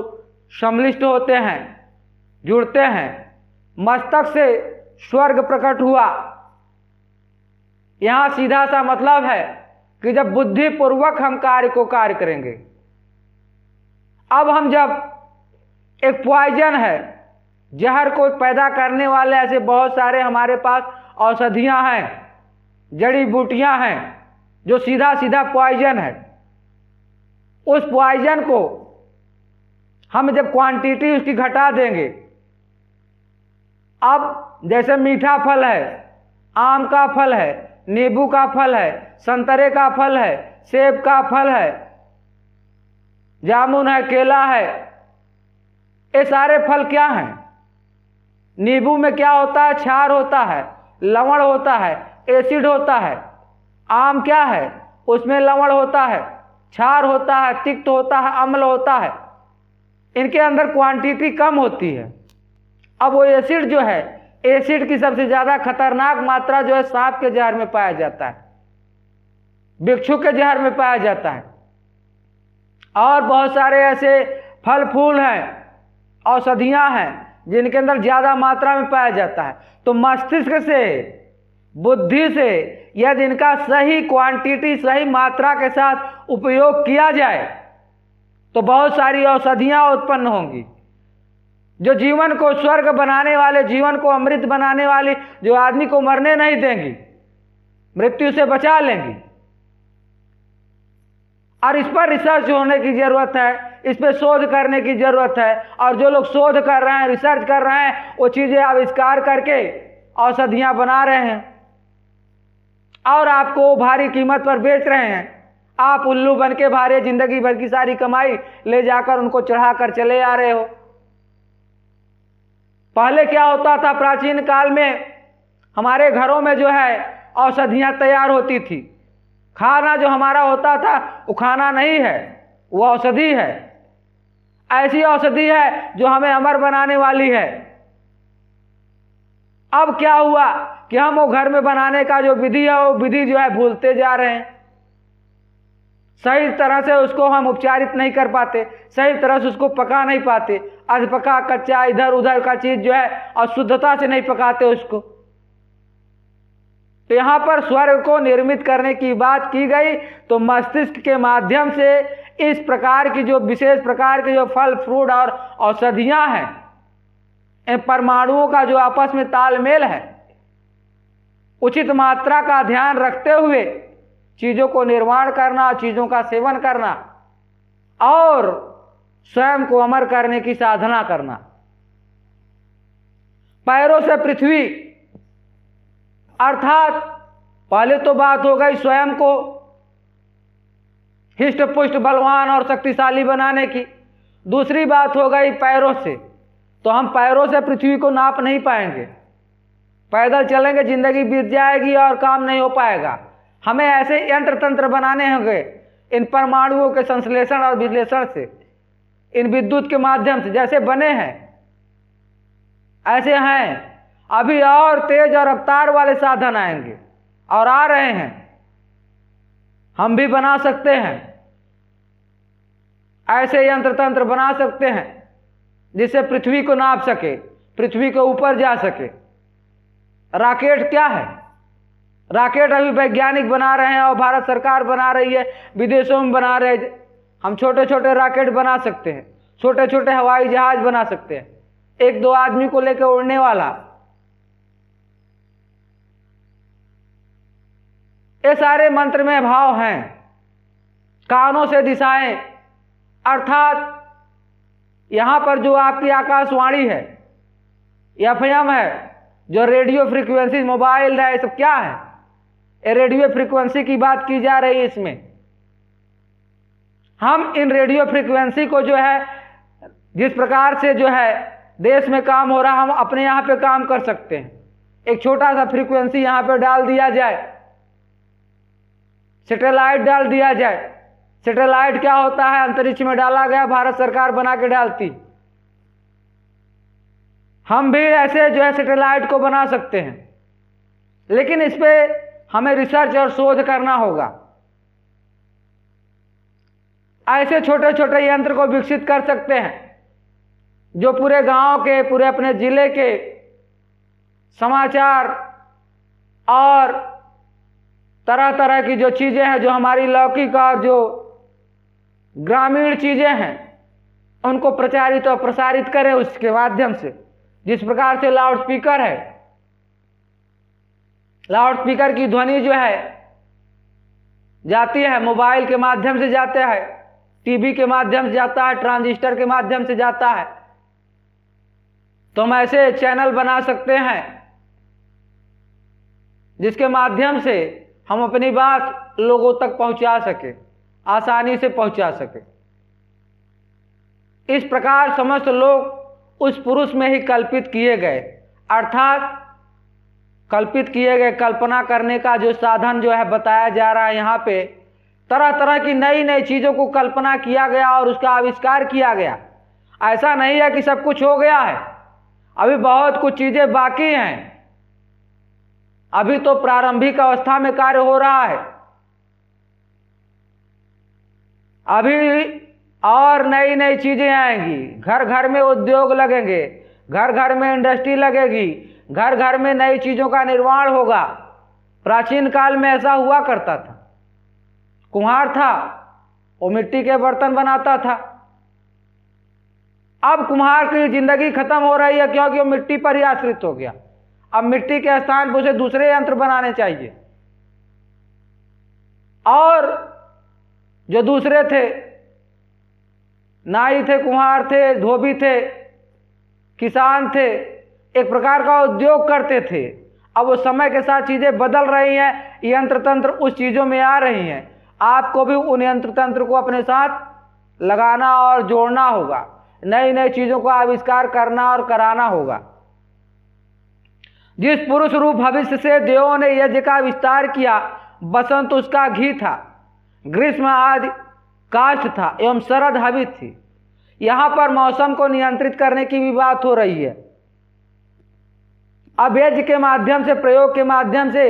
सम्मिलिष्ट होते हैं, जुड़ते हैं। मस्तक से स्वर्ग प्रकट हुआ। यहाँ सीधा सा मतलब है कि जब बुद्धि पूर्वक हम कार्य को कार्य करेंगे अब हम जब एक पॉइजन है, जहर को पैदा करने वाले ऐसे बहुत सारे हमारे पास औषधियाँ हैं, जड़ी बूटियाँ हैं, जो सीधा सीधा पॉइजन है। उस पॉइजन को हम जब क्वांटिटी उसकी घटा देंगे, अब जैसे मीठा फल है, आम का फल है, नींबू का फल है, संतरे का फल है, सेब का फल है जामुन है, केला है, ये सारे फल क्या हैं? नींबू में क्या होता है? क्षार होता है, लवण होता है, एसिड होता है। आम क्या है? उसमें लवण होता है, क्षार होता है, तिक्त होता है, अम्ल होता है। इनके अंदर क्वांटिटी कम होती है। अब वो एसिड जो है, एसिड की सबसे ज़्यादा खतरनाक मात्रा जो है, सांप के जहर में पाया जाता है। भिक्षु के जहर में पाया जाता है। और बहुत सारे ऐसे फल फूल हैं, औषधियाँ हैं, जिनके अंदर ज़्यादा मात्रा में पाया जाता है। तो मस्तिष्क से, बुद्धि से, यदि इनका सही क्वांटिटी सही मात्रा के साथ उपयोग किया जाए तो बहुत सारी औषधियाँ उत्पन्न होंगी। जो जीवन को स्वर्ग बनाने वाले, जीवन को अमृत बनाने वाली, जो आदमी को मरने नहीं देंगी, मृत्यु से बचा लेंगी। और इस पर रिसर्च होने की ज़रूरत है, इस पर शोध करने की ज़रूरत है। और जो लोग शोध कर रहे हैं रिसर्च कर रहे हैं, वो चीज़ें आविष्कार करके औषधियाँ बना रहे हैं। और आपको भारी कीमत पर बेच रहे हैं। आप उल्लू बन के भारी ज़िंदगी भर की सारी कमाई ले जाकर उनको चढ़ा कर चले आ रहे हो। पहले क्या होता था प्राचीन काल में? हमारे घरों में जो है, औषधियाँ तैयार होती थी। खाना जो हमारा होता था, वो खाना नहीं है, वो औषधि है। ऐसी औषधि है जो हमें अमर बनाने वाली है। अब क्या हुआ कि हम वो घर में बनाने का जो विधि है, वो विधि जो है भूलते जा रहे हैं। सही तरह से उसको हम उपचारित नहीं कर पाते, सही तरह से उसको पका नहीं पाते। अध पका कच्चा इधर उधर का चीज़ जो है और शुद्धता से नहीं पकाते उसको। तो यहाँ पर स्वर्ग को निर्मित करने की बात की गई तो मस्तिष्क के माध्यम से इस प्रकार की जो विशेष प्रकार के जो फल, फ्रूट और औषधियाँ हैं, इन परमाणुओं का जो आपस में तालमेल है, उचित मात्रा का ध्यान रखते हुए चीज़ों को निर्माण करना, चीज़ों का सेवन करना और स्वयं को अमर करने की साधना करना। पैरों से पृथ्वी अर्थात पहले तो बात हो गई स्वयं को हिष्ट पुष्ट बलवान और शक्तिशाली बनाने की। दूसरी बात हो गई पैरों से तो हम पैरों से पृथ्वी को नाप नहीं पाएँगे। पैदल चलेंगे, ज़िंदगी बीत जाएगी और काम नहीं हो पाएगा। हमें ऐसे यंत्र तंत्र बनाने होंगे, इन परमाणुओं के संश्लेषण और विश्लेषण से, इन विद्युत के माध्यम से, जैसे बने हैं, ऐसे हैं। अभी और तेज और रफ्तार वाले साधन आएँगे और आ रहे हैं। हम भी बना सकते हैं। ऐसे यंत्र तंत्र बना सकते हैं, जिससे पृथ्वी को नाप सके, पृथ्वी के ऊपर जा सके। राकेट क्या है? राकेट अभी वैज्ञानिक बना रहे हैं और भारत सरकार बना रही है, विदेशों में बना रहे हम छोटे छोटे राकेट बना सकते हैं छोटे छोटे हवाई जहाज़ बना सकते हैं। एक दो आदमी को लेकर उड़ने वाला ये सारे मंत्र में भाव हैं। कानों से दिशाएँ। अर्थात, यहाँ पर जो आपकी आकाशवाणी है एफ़ है, जो रेडियो फ्रीक्वेंसी, मोबाइल है, ये सब क्या है? ये रेडियो फ्रीक्वेंसी की बात की जा रही है इसमें। हम इन रेडियो फ्रीक्वेंसी को जो है, जिस प्रकार से जो है, देश में काम हो रहा, हम अपने यहाँ पे काम कर सकते हैं। एक छोटा सा फ्रीक्वेंसी यहाँ पे डाल दिया जाए। सेटेलाइट डाल दिया जाए। सेटेलाइट क्या होता है? अंतरिक्ष में डाला गया, भारत सरकार बना के डालती। हम भी ऐसे जो है सेटेलाइट को बना सकते हैं। लेकिन इस पर हमें रिसर्च और शोध करना होगा। ऐसे छोटे छोटे यंत्र को विकसित कर सकते हैं, जो पूरे गाँव के, पूरे अपने ज़िले के समाचार और तरह तरह की जो चीज़ें हैं, जो हमारी लौकिक और जो ग्रामीण चीज़ें हैं, उनको प्रचारित और प्रसारित करें उसके माध्यम से। जिस प्रकार से लाउड स्पीकर है लाउड स्पीकर की ध्वनि जो है, जाती है, मोबाइल के माध्यम से जाते हैं, टीवी के माध्यम से जाता है, ट्रांजिस्टर के माध्यम से जाता है। तो हम ऐसे चैनल बना सकते हैं, जिसके माध्यम से हम अपनी बात लोगों तक पहुँचा सके, आसानी से पहुँचा सके। इस प्रकार समस्त लोग उस पुरुष में ही कल्पित किए गए, अर्थात कल्पित किए गए कल्पना करने का जो साधन जो है बताया जा रहा है यहाँ पे तरह तरह की नई नई चीज़ों को कल्पना किया गया और उसका आविष्कार किया गया। ऐसा नहीं है कि सब कुछ हो गया है। अभी बहुत कुछ चीज़ें बाकी हैं। अभी तो प्रारंभिक अवस्था में कार्य हो रहा है। अभी और नई नई चीज़ें आएँगी। घर घर में उद्योग लगेंगे घर घर में इंडस्ट्री लगेगी घर घर में नई चीज़ों का निर्माण होगा। प्राचीन काल में ऐसा हुआ करता था। कुम्हार था, वो मिट्टी के बर्तन बनाता था। अब कुम्हार की ज़िंदगी खत्म हो रही है क्योंकि वो मिट्टी पर ही आश्रित हो गया। अब मिट्टी के स्थान पर उसे दूसरे यंत्र बनाने चाहिए। और जो दूसरे थे, नाई थे, कुम्हार थे, धोबी थे, किसान थे, एक प्रकार का उद्योग करते थे। अब वो समय के साथ चीज़ें बदल रही हैं यंत्र तंत्र उस चीज़ों में आ रही हैं। आपको भी उन यंत्र तंत्र को अपने साथ लगाना और जोड़ना होगा। नई नई चीज़ों को आविष्कार करना और कराना होगा। जिस पुरुष रूप भविष्य से देवों ने यज्ञ का विस्तार किया, बसंत उसका घी था, ग्रीष्म आदि काष्ठ था एवं शरद हवि थी। यहाँ पर मौसम को नियंत्रित करने की भी बात हो रही है। अब यज्ञ के माध्यम से, प्रयोग के माध्यम से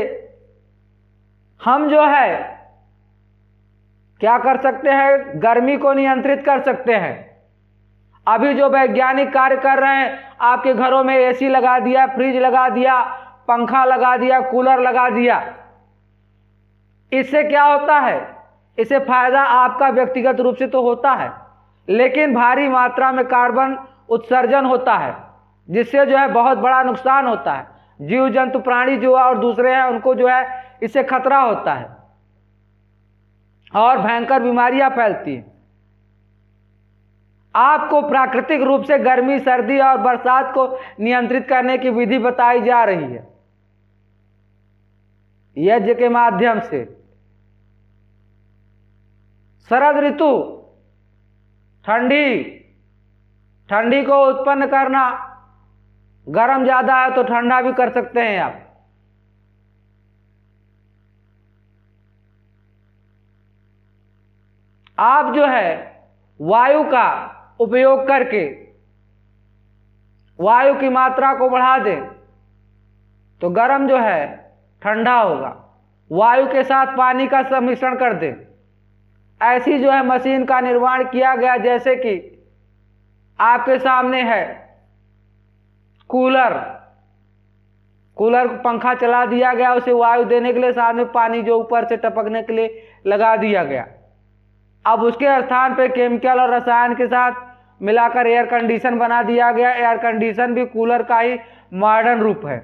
हम जो है, क्या कर सकते हैं? गर्मी को नियंत्रित कर सकते हैं। अभी जो वैज्ञानिक कार्य कर रहे हैं, आपके घरों में एसी लगा दिया फ्रिज लगा दिया, पंखा लगा दिया कूलर लगा दिया। इससे क्या होता है? इससे फ़ायदा आपका व्यक्तिगत रूप से तो होता है, लेकिन भारी मात्रा में कार्बन उत्सर्जन होता है, जिससे जो है बहुत बड़ा नुकसान होता है। जीव जंतु प्राणी जो है और दूसरे हैं, उनको जो है इससे खतरा होता है और भयंकर बीमारियाँ फैलती हैं। आपको प्राकृतिक रूप से गर्मी, सर्दी और बरसात को नियंत्रित करने की विधि बताई जा रही है। यज्ञ के माध्यम से शरद ऋतु, ठंडी ठंडी को उत्पन्न करना, गर्म ज़्यादा है तो ठंडा भी कर सकते हैं आप। आप जो है, वायु का उपयोग करके वायु की मात्रा को बढ़ा दें तो गर्म जो है, ठंडा होगा। वायु के साथ पानी का सम्मिश्रण कर दें। ऐसी जो है मशीन का निर्माण किया गया, जैसे कि आपके सामने है कूलर। कूलर को पंखा चला दिया गया, उसे वायु देने के लिए, साथ में पानी जो ऊपर से टपकने के लिए लगा दिया गया। अब उसके स्थान पे केमिकल और रसायन के साथ मिलाकर एयर कंडीशन बना दिया गया। एयर कंडीशन भी कूलर का ही मॉडर्न रूप है।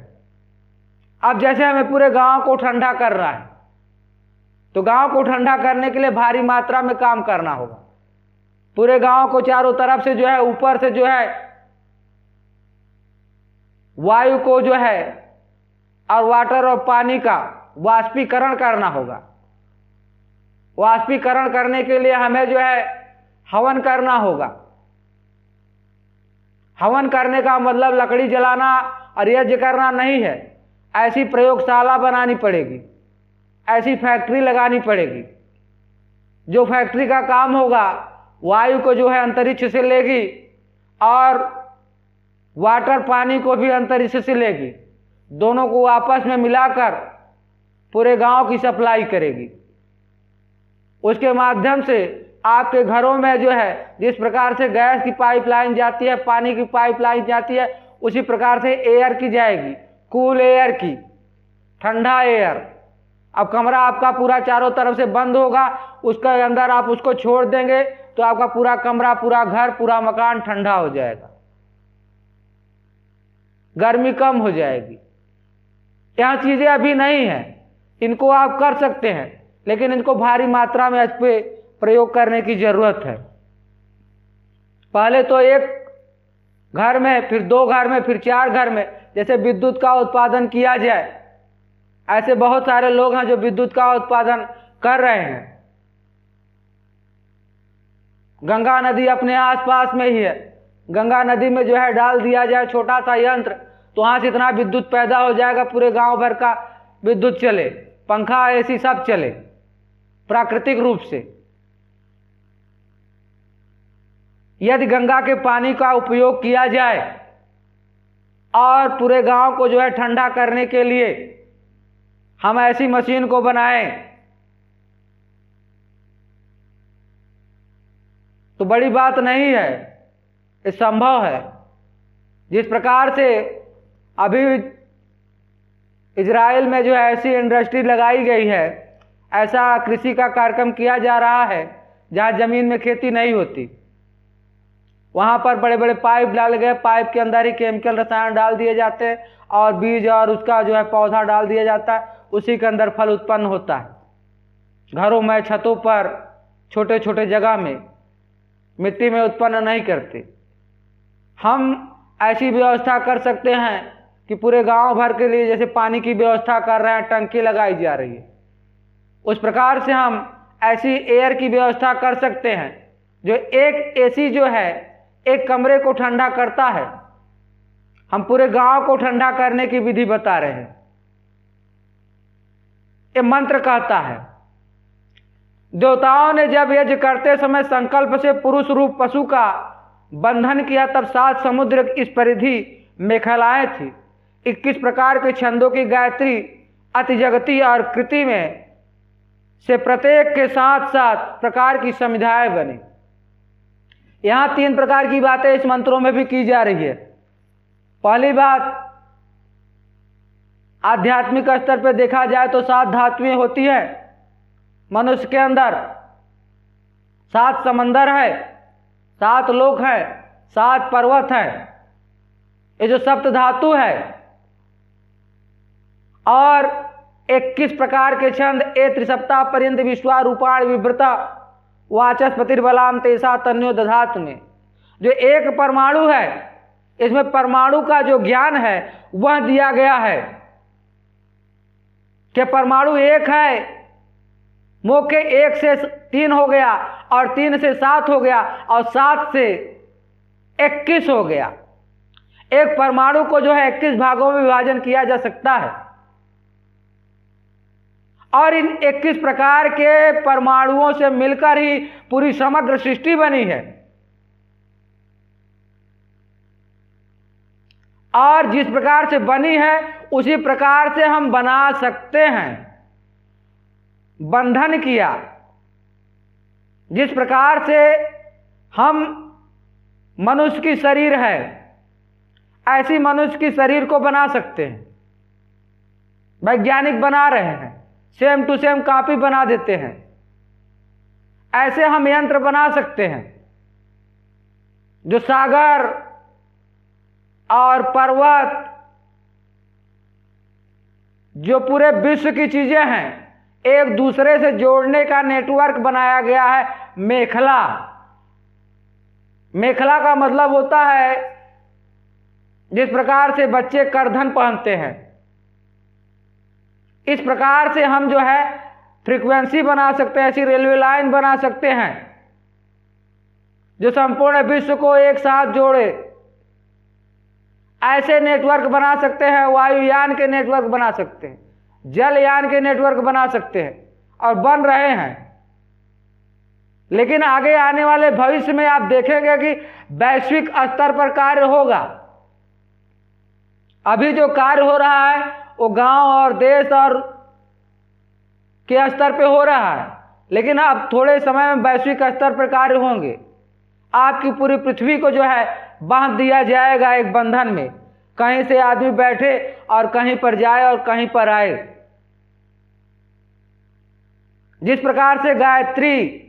अब जैसे हमें पूरे गाँव को ठंडा कर रहा है तो गाँव को ठंडा करने के लिए भारी मात्रा में काम करना होगा। पूरे गाँव को चारों तरफ़ से जो है, ऊपर से जो है, वायु को जो है, और वाटर और पानी का वाष्पीकरण करना होगा। वाष्पीकरण करने के लिए हमें जो है, हवन करना होगा। हवन करने का मतलब लकड़ी जलाना और यज्ञ करना नहीं है। ऐसी प्रयोगशाला बनानी पड़ेगी। ऐसी फैक्ट्री लगानी पड़ेगी। जो फैक्ट्री का काम होगा, वायु को जो है अंतरिक्ष से लेगी और वाटर पानी को भी अंतरिक्ष से लेगी। दोनों को आपस में मिलाकर पूरे गाँव की सप्लाई करेगी। उसके माध्यम से आपके घरों में जो है, जिस प्रकार से गैस की पाइपलाइन जाती है, पानी की पाइपलाइन जाती है, उसी प्रकार से एयर की जाएगी, कूल एयर की, ठंडा एयर। अब कमरा आपका पूरा चारों तरफ़ से बंद होगा, उसके अंदर आप उसको छोड़ देंगे तो आपका पूरा कमरा, पूरा घर, पूरा मकान ठंडा हो जाएगा। गर्मी कम हो जाएगी। यह चीज़ें अभी नहीं है, इनको आप कर सकते हैं, लेकिन इनको भारी मात्रा में इस पर प्रयोग करने की ज़रूरत है। पहले तो एक घर में, फिर दो घर में, फिर चार घर में, जैसे विद्युत का उत्पादन किया जाए। ऐसे बहुत सारे लोग हैं जो विद्युत का उत्पादन कर रहे हैं। गंगा नदी अपने आसपास में ही है। गंगा नदी में जो है डाल दिया जाए छोटा सा यंत्र तो वहाँ से इतना विद्युत पैदा हो जाएगा, पूरे गाँव भर का विद्युत चले, पंखा, एसी सब चले, प्राकृतिक रूप से। यदि गंगा के पानी का उपयोग किया जाए और पूरे गाँव को जो है ठंडा करने के लिए हम ऐसी मशीन को बनाएँ तो बड़ी बात नहीं है, ये संभव है। जिस प्रकार से अभी इजराइल में जो है ऐसी इंडस्ट्री लगाई गई है, ऐसा कृषि का कार्यक्रम किया जा रहा है, जहाँ ज़मीन में खेती नहीं होती। वहाँ पर बड़े बड़े पाइप डाले गए, पाइप के अंदर ही केमिकल रसायन डाल दिए जाते हैं और बीज और उसका जो है पौधा डाल दिया जाता है, उसी के अंदर फल उत्पन्न होता है। घरों में, छतों पर छोटे छोटे जगह में, मिट्टी में उत्पन्न नहीं करते। हम ऐसी व्यवस्था कर सकते हैं कि पूरे गाँव भर के लिए जैसे पानी की व्यवस्था कर रहे हैं, टंकी लगाई जा रही है। उस प्रकार से हम ऐसी एयर की व्यवस्था कर सकते हैं, जो एक एसी जो है एक कमरे को ठंडा करता है। हम पूरे गाँव को ठंडा करने की विधि बता रहे हैं। ये मंत्र कहता है, देवताओं ने जब यज्ञ करते समय संकल्प से पुरुष रूप पशु का बंधन किया, तब सात समुद्र इस परिधि मेखलाएँ थी। इक्कीस प्रकार के छंदों की गायत्री, अति जगती और कृति में से प्रत्येक के साथ साथ प्रकार की संविधाएँ बनी। यहाँ तीन प्रकार की बातें इस मंत्रों में भी की जा रही है। पहली बात, आध्यात्मिक स्तर पर देखा जाए तो सात धातुएँ होती है। मनुष्य के अंदर सात समंदर है, सात लोक है, सात पर्वत है। ये जो सप्त धातु है, और इक्कीस प्रकार के छंद, ए त्रिसप्ताह पर्यंत विश्वारूपाण विवृता वाचस्पतिर्बलाम तेसा तन्यो दधात में। जो एक परमाणु है, इसमें परमाणु का जो ज्ञान है, वह दिया गया है। कि परमाणु एक है? मोके एक से तीन हो गया, और तीन से सात हो गया, और सात से इक्कीस हो गया। एक परमाणु को जो है 21 भागों में विभाजन किया जा सकता है। और इन 21 प्रकार के परमाणुओं से मिलकर ही पूरी समग्र सृष्टि बनी है। और जिस प्रकार से बनी है, उसी प्रकार से हम बना सकते हैं। बंधन किया। जिस प्रकार से हम मनुष्य की शरीर है, ऐसी मनुष्य की शरीर को बना सकते हैं। वैज्ञानिक बना रहे हैं। सेम टू सेम कॉपी बना देते हैं। ऐसे हम यंत्र बना सकते हैं। जो सागर और पर्वत, जो पूरे विश्व की चीज़ें हैं, एक दूसरे से जोड़ने का नेटवर्क बनाया गया है, मेखला। मेखला का मतलब होता है, जिस प्रकार से बच्चे करधन पहनते हैं। इस प्रकार से हम जो है फ्रीक्वेंसी बना सकते हैं, ऐसी रेलवे लाइन बना सकते हैं, जो संपूर्ण विश्व को एक साथ जोड़े। ऐसे नेटवर्क बना सकते हैं वायुयान के नेटवर्क बना सकते हैं जलयान के नेटवर्क बना सकते हैं, और बन रहे हैं। लेकिन आगे आने वाले भविष्य में आप देखेंगे कि वैश्विक स्तर पर कार्य होगा। अभी जो कार्य हो रहा है वो गाँव और देश और के स्तर पे हो रहा है। लेकिन अब थोड़े समय में वैश्विक स्तर पर कार्य होंगे। आपकी पूरी पृथ्वी को जो है बाँध दिया जाएगा एक बंधन में। कहीं से आदमी बैठे और कहीं पर जाए और कहीं पर आए। जिस प्रकार से गायत्री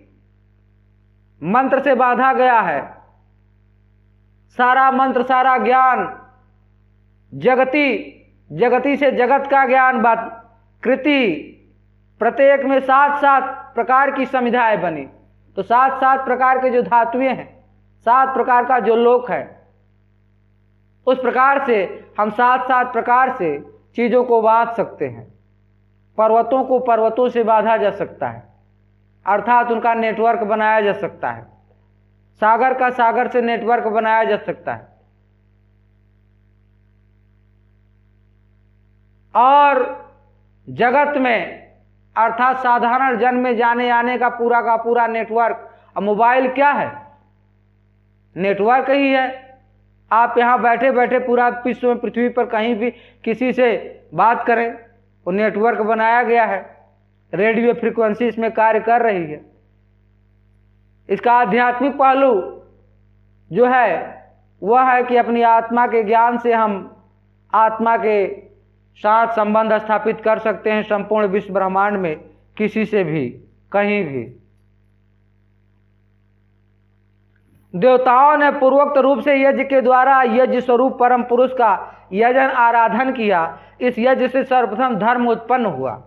मंत्र से बांधा गया है, सारा मंत्र, सारा ज्ञान, जगती जगती से जगत का ज्ञान बात, कृति प्रत्येक में सात सात प्रकार की संविधाएँ बनी। तो सात सात प्रकार के जो धातुएँ हैं, सात प्रकार का जो लोक है, उस प्रकार से हम सात सात प्रकार से चीज़ों को बाँध सकते हैं। पर्वतों को पर्वतों से बांधा जा सकता है। अर्थात उनका नेटवर्क बनाया जा सकता है। सागर का सागर से नेटवर्क बनाया जा सकता है। और जगत में, अर्थात साधारण जन में जाने आने का पूरा का पूरा नेटवर्क अब मोबाइल क्या है? नेटवर्क ही है। आप यहाँ बैठे बैठे पूरा विश्व में, पृथ्वी पर कहीं भी किसी से बात करें, वो नेटवर्क बनाया गया है। रेडियो फ्रीक्वेंसी इसमें कार्य कर रही है। इसका आध्यात्मिक पहलू जो है, वह है कि अपनी आत्मा के ज्ञान से हम आत्मा के साथ संबंध स्थापित कर सकते हैं संपूर्ण विश्व ब्रह्मांड में, किसी से भी, कहीं भी। देवताओं ने पूर्वोक्त रूप से यज्ञ के द्वारा यज्ञ स्वरूप परम पुरुष का यजन आराधन किया। इस यज्ञ से सर्वप्रथम धर्म उत्पन्न हुआ।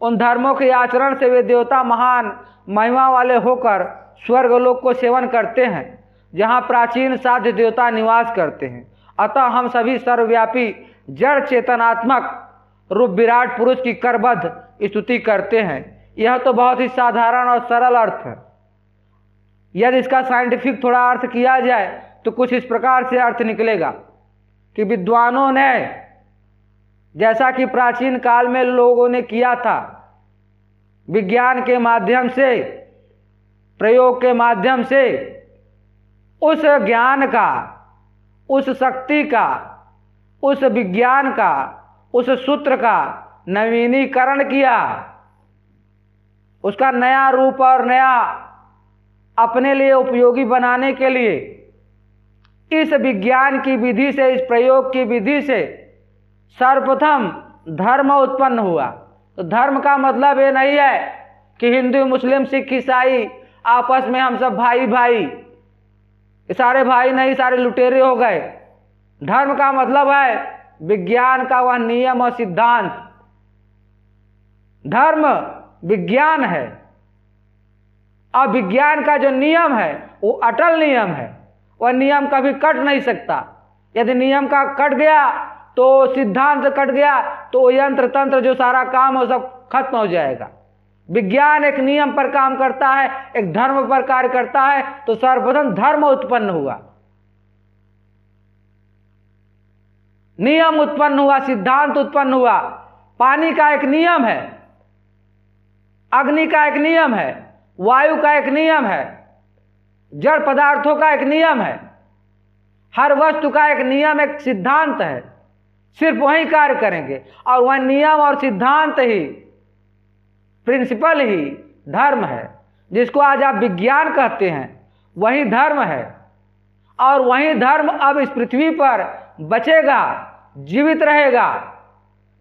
उन धर्मों के आचरण से वे देवता महान, महिमा वाले होकर स्वर्ग लोक को सेवन करते हैं, जहाँ प्राचीन साध्य देवता निवास करते हैं। अतः हम सभी सर्वव्यापी, जड़ चेतनात्मक, रूप विराट पुरुष की करबद्ध स्तुति करते हैं। यह तो बहुत ही साधारण और सरल अर्थ है। यदि इसका साइंटिफिक थोड़ा अर्थ किया जाए तो कुछ इस प्रकार से अर्थ निकलेगा कि विद्वानों ने, जैसा कि प्राचीन काल में लोगों ने किया था, विज्ञान के माध्यम से, प्रयोग के माध्यम से, उस ज्ञान का उस शक्ति का, उस विज्ञान का, उस सूत्र का नवीनीकरण किया। उसका नया रूप और नया अपने लिए उपयोगी बनाने के लिए इस विज्ञान की विधि से, इस प्रयोग की विधि से सर्वप्रथम धर्म उत्पन्न हुआ। तो धर्म का मतलब ये नहीं है कि हिंदू, मुस्लिम, सिख, ईसाई, आपस में हम सब भाई भाई सारे भाई नहीं, सारे लुटेरे हो गए। धर्म का मतलब है विज्ञान का वह नियम और सिद्धांत। धर्म विज्ञान है। और विज्ञान का जो नियम है, वो अटल नियम है। वह नियम कभी कट नहीं सकता। यदि नियम का कट गया तो सिद्धांत कट गया तो यंत्र तंत्र जो सारा काम हो सब खत्म हो जाएगा। विज्ञान एक नियम पर काम करता है, एक धर्म पर कार्य करता है तो सर्वप्रथम धर्म उत्पन्न हुआ। नियम उत्पन्न हुआ, सिद्धांत उत्पन्न हुआ। पानी का एक नियम है, अग्नि का एक नियम है, वायु का एक नियम है, जड़ पदार्थों का एक नियम है, हर वस्तु का एक नियम, एक सिद्धांत है। सिर्फ़ वही कार्य करेंगे, और वह नियम और सिद्धांत ही प्रिंसिपल ही धर्म है, जिसको आज आप विज्ञान कहते हैं, वही धर्म है। और वही धर्म अब इस पृथ्वी पर बचेगा, जीवित रहेगा।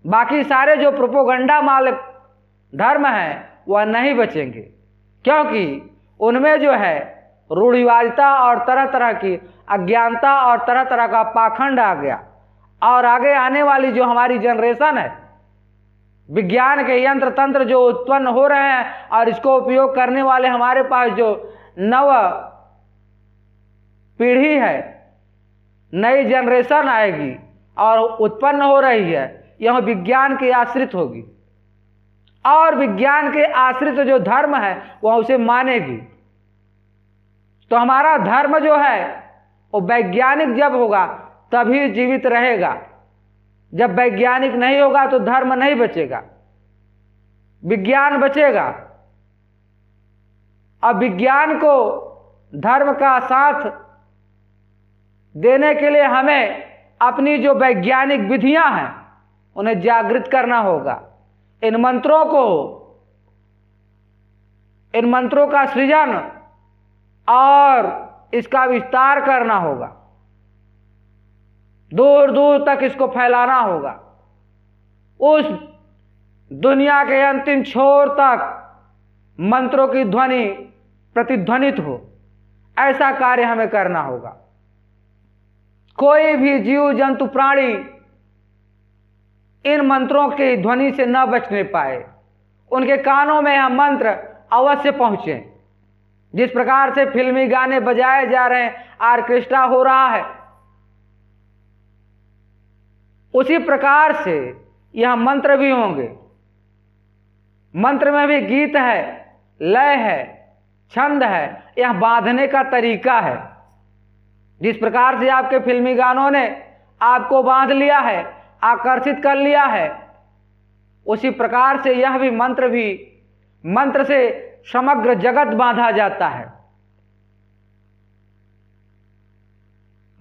बाकी सारे जो प्रोपोगंडा माल धर्म है, वह नहीं बचेंगे, क्योंकि उनमें जो है रूढ़िवादिता और तरह तरह की अज्ञानता और तरह तरह का पाखंड आ गया। और आगे आने वाली जो हमारी जनरेशन है विज्ञान के यंत्र तंत्र जो उत्पन्न हो रहे हैं और इसको उपयोग करने वाले हमारे पास जो नव पीढ़ी है, नई जनरेशन आएगी और उत्पन्न हो रही है, यह विज्ञान के आश्रित होगी। और विज्ञान के आश्रित जो धर्म है, वह उसे मानेगी। तो हमारा धर्म जो है, वो वैज्ञानिक जब होगा, तभी जीवित रहेगा। जब वैज्ञानिक नहीं होगा तो धर्म नहीं बचेगा। विज्ञान बचेगा। अब विज्ञान को धर्म का साथ देने के लिए हमें अपनी जो वैज्ञानिक विधियाँ हैं, उन्हें जागृत करना होगा। इन मंत्रों को, इन मंत्रों का सृजन और इसका विस्तार करना होगा। दूर दूर तक इसको फैलाना होगा। उस दुनिया के अंतिम छोर तक मंत्रों की ध्वनि प्रतिध्वनित हो, ऐसा कार्य हमें करना होगा। कोई भी जीव, जंतु, प्राणी इन मंत्रों की ध्वनि से न बचने पाए, उनके कानों में यह मंत्र अवश्य पहुँचे। जिस प्रकार से फिल्मी गाने बजाए जा रहे हैं, आर्केस्ट्रा हो रहा है उसी प्रकार से यह मंत्र भी होंगे। मंत्र में भी गीत है, लय है, छंद है, यह बांधने का तरीका है। जिस प्रकार से आपके फिल्मी गानों ने आपको बाँध लिया है, आकर्षित कर लिया है, उसी प्रकार से यह भी मंत्र भी, मंत्र से समग्र जगत बांधा जाता है।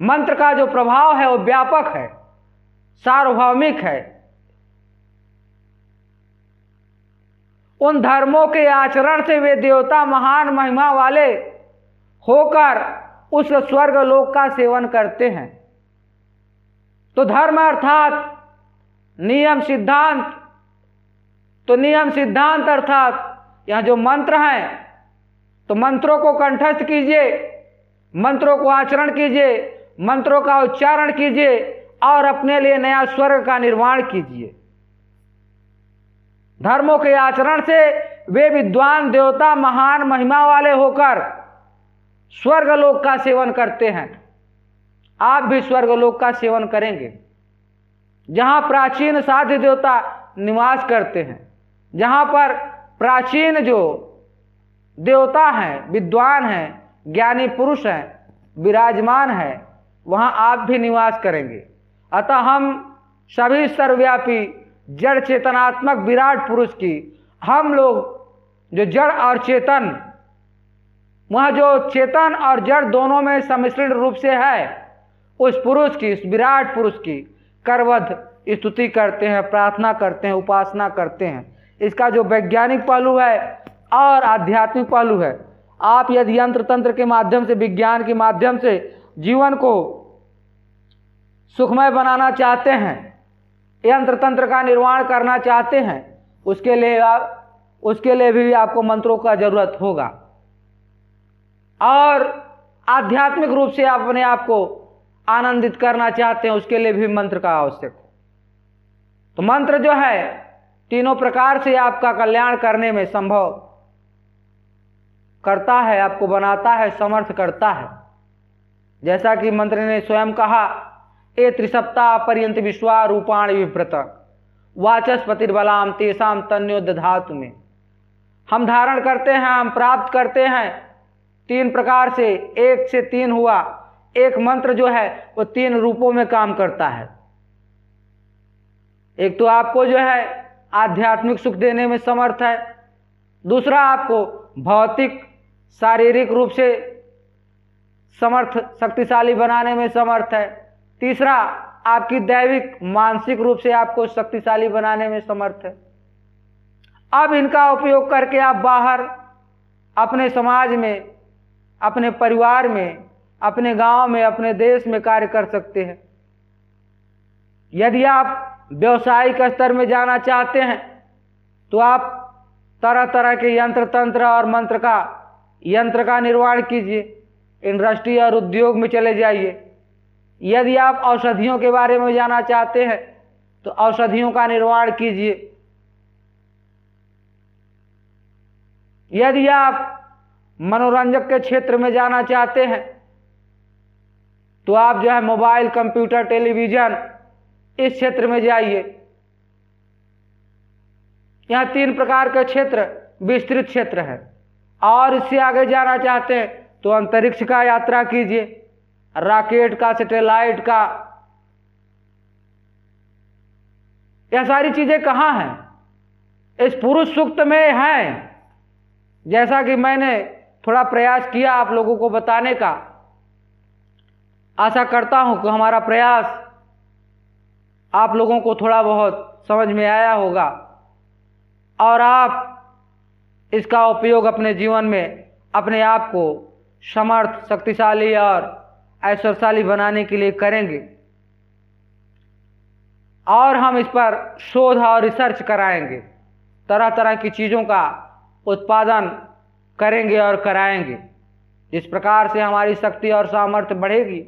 मंत्र का जो प्रभाव है, वो व्यापक है। सार्वभौमिक है। उन धर्मों के आचरण से वे देवता महान महिमा वाले होकर उस स्वर्ग लोक का सेवन करते हैं। तो धर्म अर्थात नियम सिद्धांत तो नियम सिद्धांत अर्थात यहाँ जो मंत्र हैं तो मंत्रों को कंठस्थ कीजिए, मंत्रों को आचरण कीजिए, मंत्रों का उच्चारण कीजिए और अपने लिए नया स्वर्ग का निर्माण कीजिए। धर्मों के आचरण से वे विद्वान, देवता, महान, महिमा वाले होकर स्वर्गलोक का सेवन करते हैं। आप भी स्वर्गलोक का सेवन करेंगे। जहाँ प्राचीन साध्य देवता निवास करते हैं, जहाँ पर प्राचीन जो देवता हैं, विद्वान हैं, ज्ञानी पुरुष हैं, विराजमान हैं, वहाँ आप भी निवास करेंगे। अतः हम सभी सर्वव्यापी जड़ चेतनात्मक विराट पुरुष की, हम लोग जो जड़ और चेतन, वह जो चेतन और जड़ दोनों में सम्मिश्रण रूप से है, उस पुरुष की, उस विराट पुरुष की करवध स्तुति करते हैं, प्रार्थना करते हैं, उपासना करते हैं। इसका जो वैज्ञानिक पहलू है और आध्यात्मिक पहलू है, आप यदि यंत्र तंत्र के माध्यम से, विज्ञान के माध्यम से जीवन को सुखमय बनाना चाहते हैं यंत्र तंत्र का निर्माण करना चाहते हैं, उसके लिए आप, उसके लिए भी आपको मंत्रों का ज़रूरत होगा। और आध्यात्मिक रूप से आप अपने आप को आनंदित करना चाहते हैं, उसके लिए भी मंत्र का आवश्यक हो। तो मंत्र जो है, तीनों प्रकार से आपका कल्याण करने में संभव करता है, आपको बनाता है, समर्थ करता है। जैसा कि मंत्र ने स्वयं कहा ए त्रिसप्ताह पर्यंत विश्वा रूपाण विव्रत वाचस्पतिर्बलाम तेसाम तन्यो धातु में। हम धारण करते हैं, हम प्राप्त करते हैं। तीन प्रकार से, एक से तीन हुआ। एक मंत्र जो है, वो तीन रूपों में काम करता है। एक तो आपको जो है, आध्यात्मिक सुख देने में समर्थ है। दूसरा आपको भौतिक, शारीरिक रूप से समर्थ, शक्तिशाली बनाने में समर्थ है। तीसरा, आपकी दैविक, मानसिक रूप से आपको शक्तिशाली बनाने में समर्थ है। अब इनका उपयोग करके आप बाहर, अपने समाज में, अपने परिवार में, अपने गाँव में, अपने देश में कार्य कर सकते हैं। यदि आप व्यवसायिक स्तर में जाना चाहते हैं तो आप तरह तरह के यंत्र, तंत्र और मंत्र का, यंत्र का निर्माण कीजिए। इंडस्ट्री और उद्योग में चले जाइए। यदि आप औषधियों के बारे में जाना चाहते हैं तो औषधियों का निर्माण कीजिए। यदि आप मनोरंजक के क्षेत्र में जाना चाहते हैं तो आप जो है मोबाइल, कंप्यूटर, टेलीविज़न, इस क्षेत्र में जाइए। यहाँ तीन प्रकार के क्षेत्र, विस्तृत क्षेत्र है। और इससे आगे जाना चाहते हैं तो अंतरिक्ष का यात्रा कीजिए। रॉकेट का, सैटेलाइट का, यह सारी चीज़ें कहाँ हैं? इस पुरुष सूक्त में हैं। जैसा कि मैंने थोड़ा प्रयास किया आप लोगों को बताने का, आशा करता हूँ कि हमारा प्रयास आप लोगों को थोड़ा बहुत समझ में आया होगा। और आप इसका उपयोग अपने जीवन में अपने आप को समर्थ, शक्तिशाली और ऐश्वर्यशाली बनाने के लिए करेंगे। और हम इस पर शोध और रिसर्च कराएँगे। तरह तरह की चीज़ों का उत्पादन करेंगे और कराएँगे। जिस प्रकार से हमारी शक्ति और सामर्थ्य बढ़ेगी,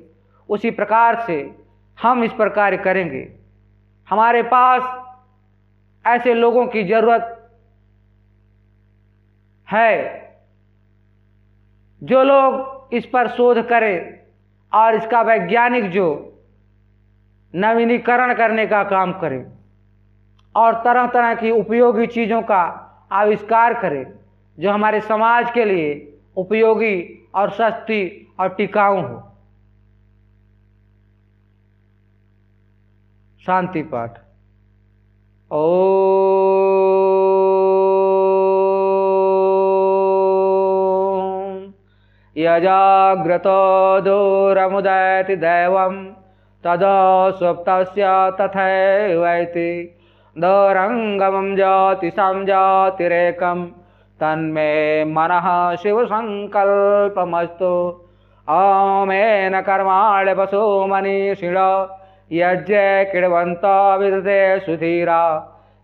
उसी प्रकार से हम इस पर कार्य करेंगे। हमारे पास ऐसे लोगों की ज़रूरत है, जो लोग इस पर शोध करें। और इसका वैज्ञानिक जो नवीनीकरण करने का काम करें और तरह तरह की उपयोगी चीज़ों का आविष्कार करे, जो हमारे समाज के लिए उपयोगी और सस्ती और टिकाऊ हो। शांति पाठ। ओ यजाग्रतो दूरमुदयति दैवं तदा सुप्तस्य तथैवैति। दौरङ्गमं ज्योतिषं ज्योतिरेकं तन्मे मनः शिवसङ्कल्पमस्तु। ॐमेन कर्माणि पशु मनीषिण यज्ञे किण्वन्त विदते सुधीरा।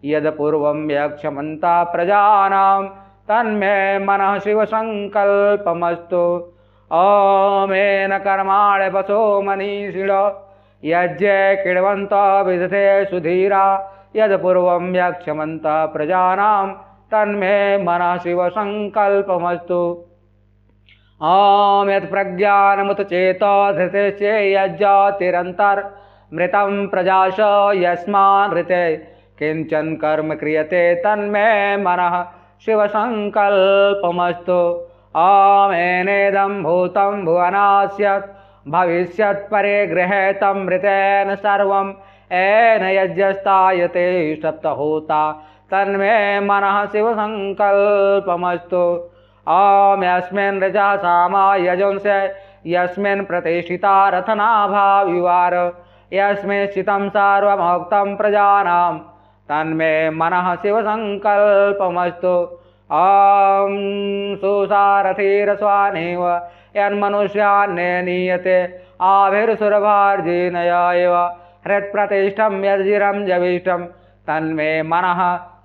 यद्पूर्वं यक्षमन्ता प्रजानां तन्मे मनः शिवसङ्कल्पमस्तु ॐमेन कर्माणि पशो मनीषिण। यज्ञे किण्वन्त विदते सुधीरा। यद्पूर्वं यक्षमन्त प्रजानां। तन्मे मनः शिवसङ्कल्पमस्तु ॐ यत् प्रज्ञानमुत चेतो धृतिश्चे यज्जातिरन्तर्मृतं प्रजाश यस्मान् ऋते। किंचन कर्म क्रियते तन्मे मनः शिवसङ्कल्पमस्तु आमेनेदं भूतं भुवनास्यत्, भविष्यत् परे गृहेतं मृतेन सर्वम्। येन यज्ञस्तायते सप्तहोता तन्मे मनः शिवसङ्कल्पमस्तु ॐ यस्मिन् रजा सामा यजुंस, यस्मिन् प्रतिष्ठिता रथनाभाविवार यस्मिन् स्थितं सार्वमोक्तं प्रजानां तन्मे मनः शिवसङ्कल्पमस्तु ॐ सुसारथिरस्वानेव, यन्मनुष्यान्ने नीयते। आभिर्सुरभार्जिनया एव हृत्प्रतिष्ठं यज्जिरं जविष्ठं। तन्मे मनः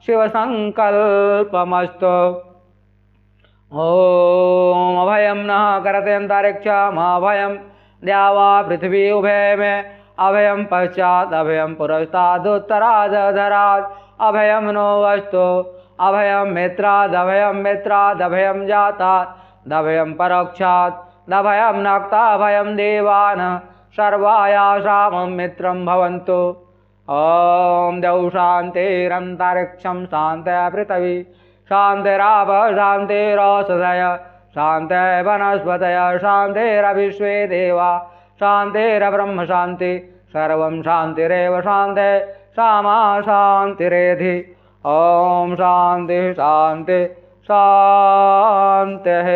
शिवसङ्कल्पमस्तु ॐ अभयं नः करतेऽन्तरिक्षमभयं द्यावा पृथिवी उभय मे अभयं पश्चात् अभयं पुरस्तादुत्तरादधरात् अभयं नो वस्तु, अभयं मित्रादभयं मित्रादभयं जातादभयं परोक्षात् दभयं नक्ताभयं देवान्। सर्वायासामं मित्रं भवन्तु। ॐ द्यौ शान्तिरन्तरिक्षं शान्तय पृथिवी। शान्तिराप शान्तिरोषधय शान्ते वनस्पतय शान्तिरविश्वे देवा। शान्तिरब्रह्मशान्ति सर्वं शान्तिरेव शान्ते सामा शान्तिरेधि। ॐ शान्तिः शान्ति शान्तिः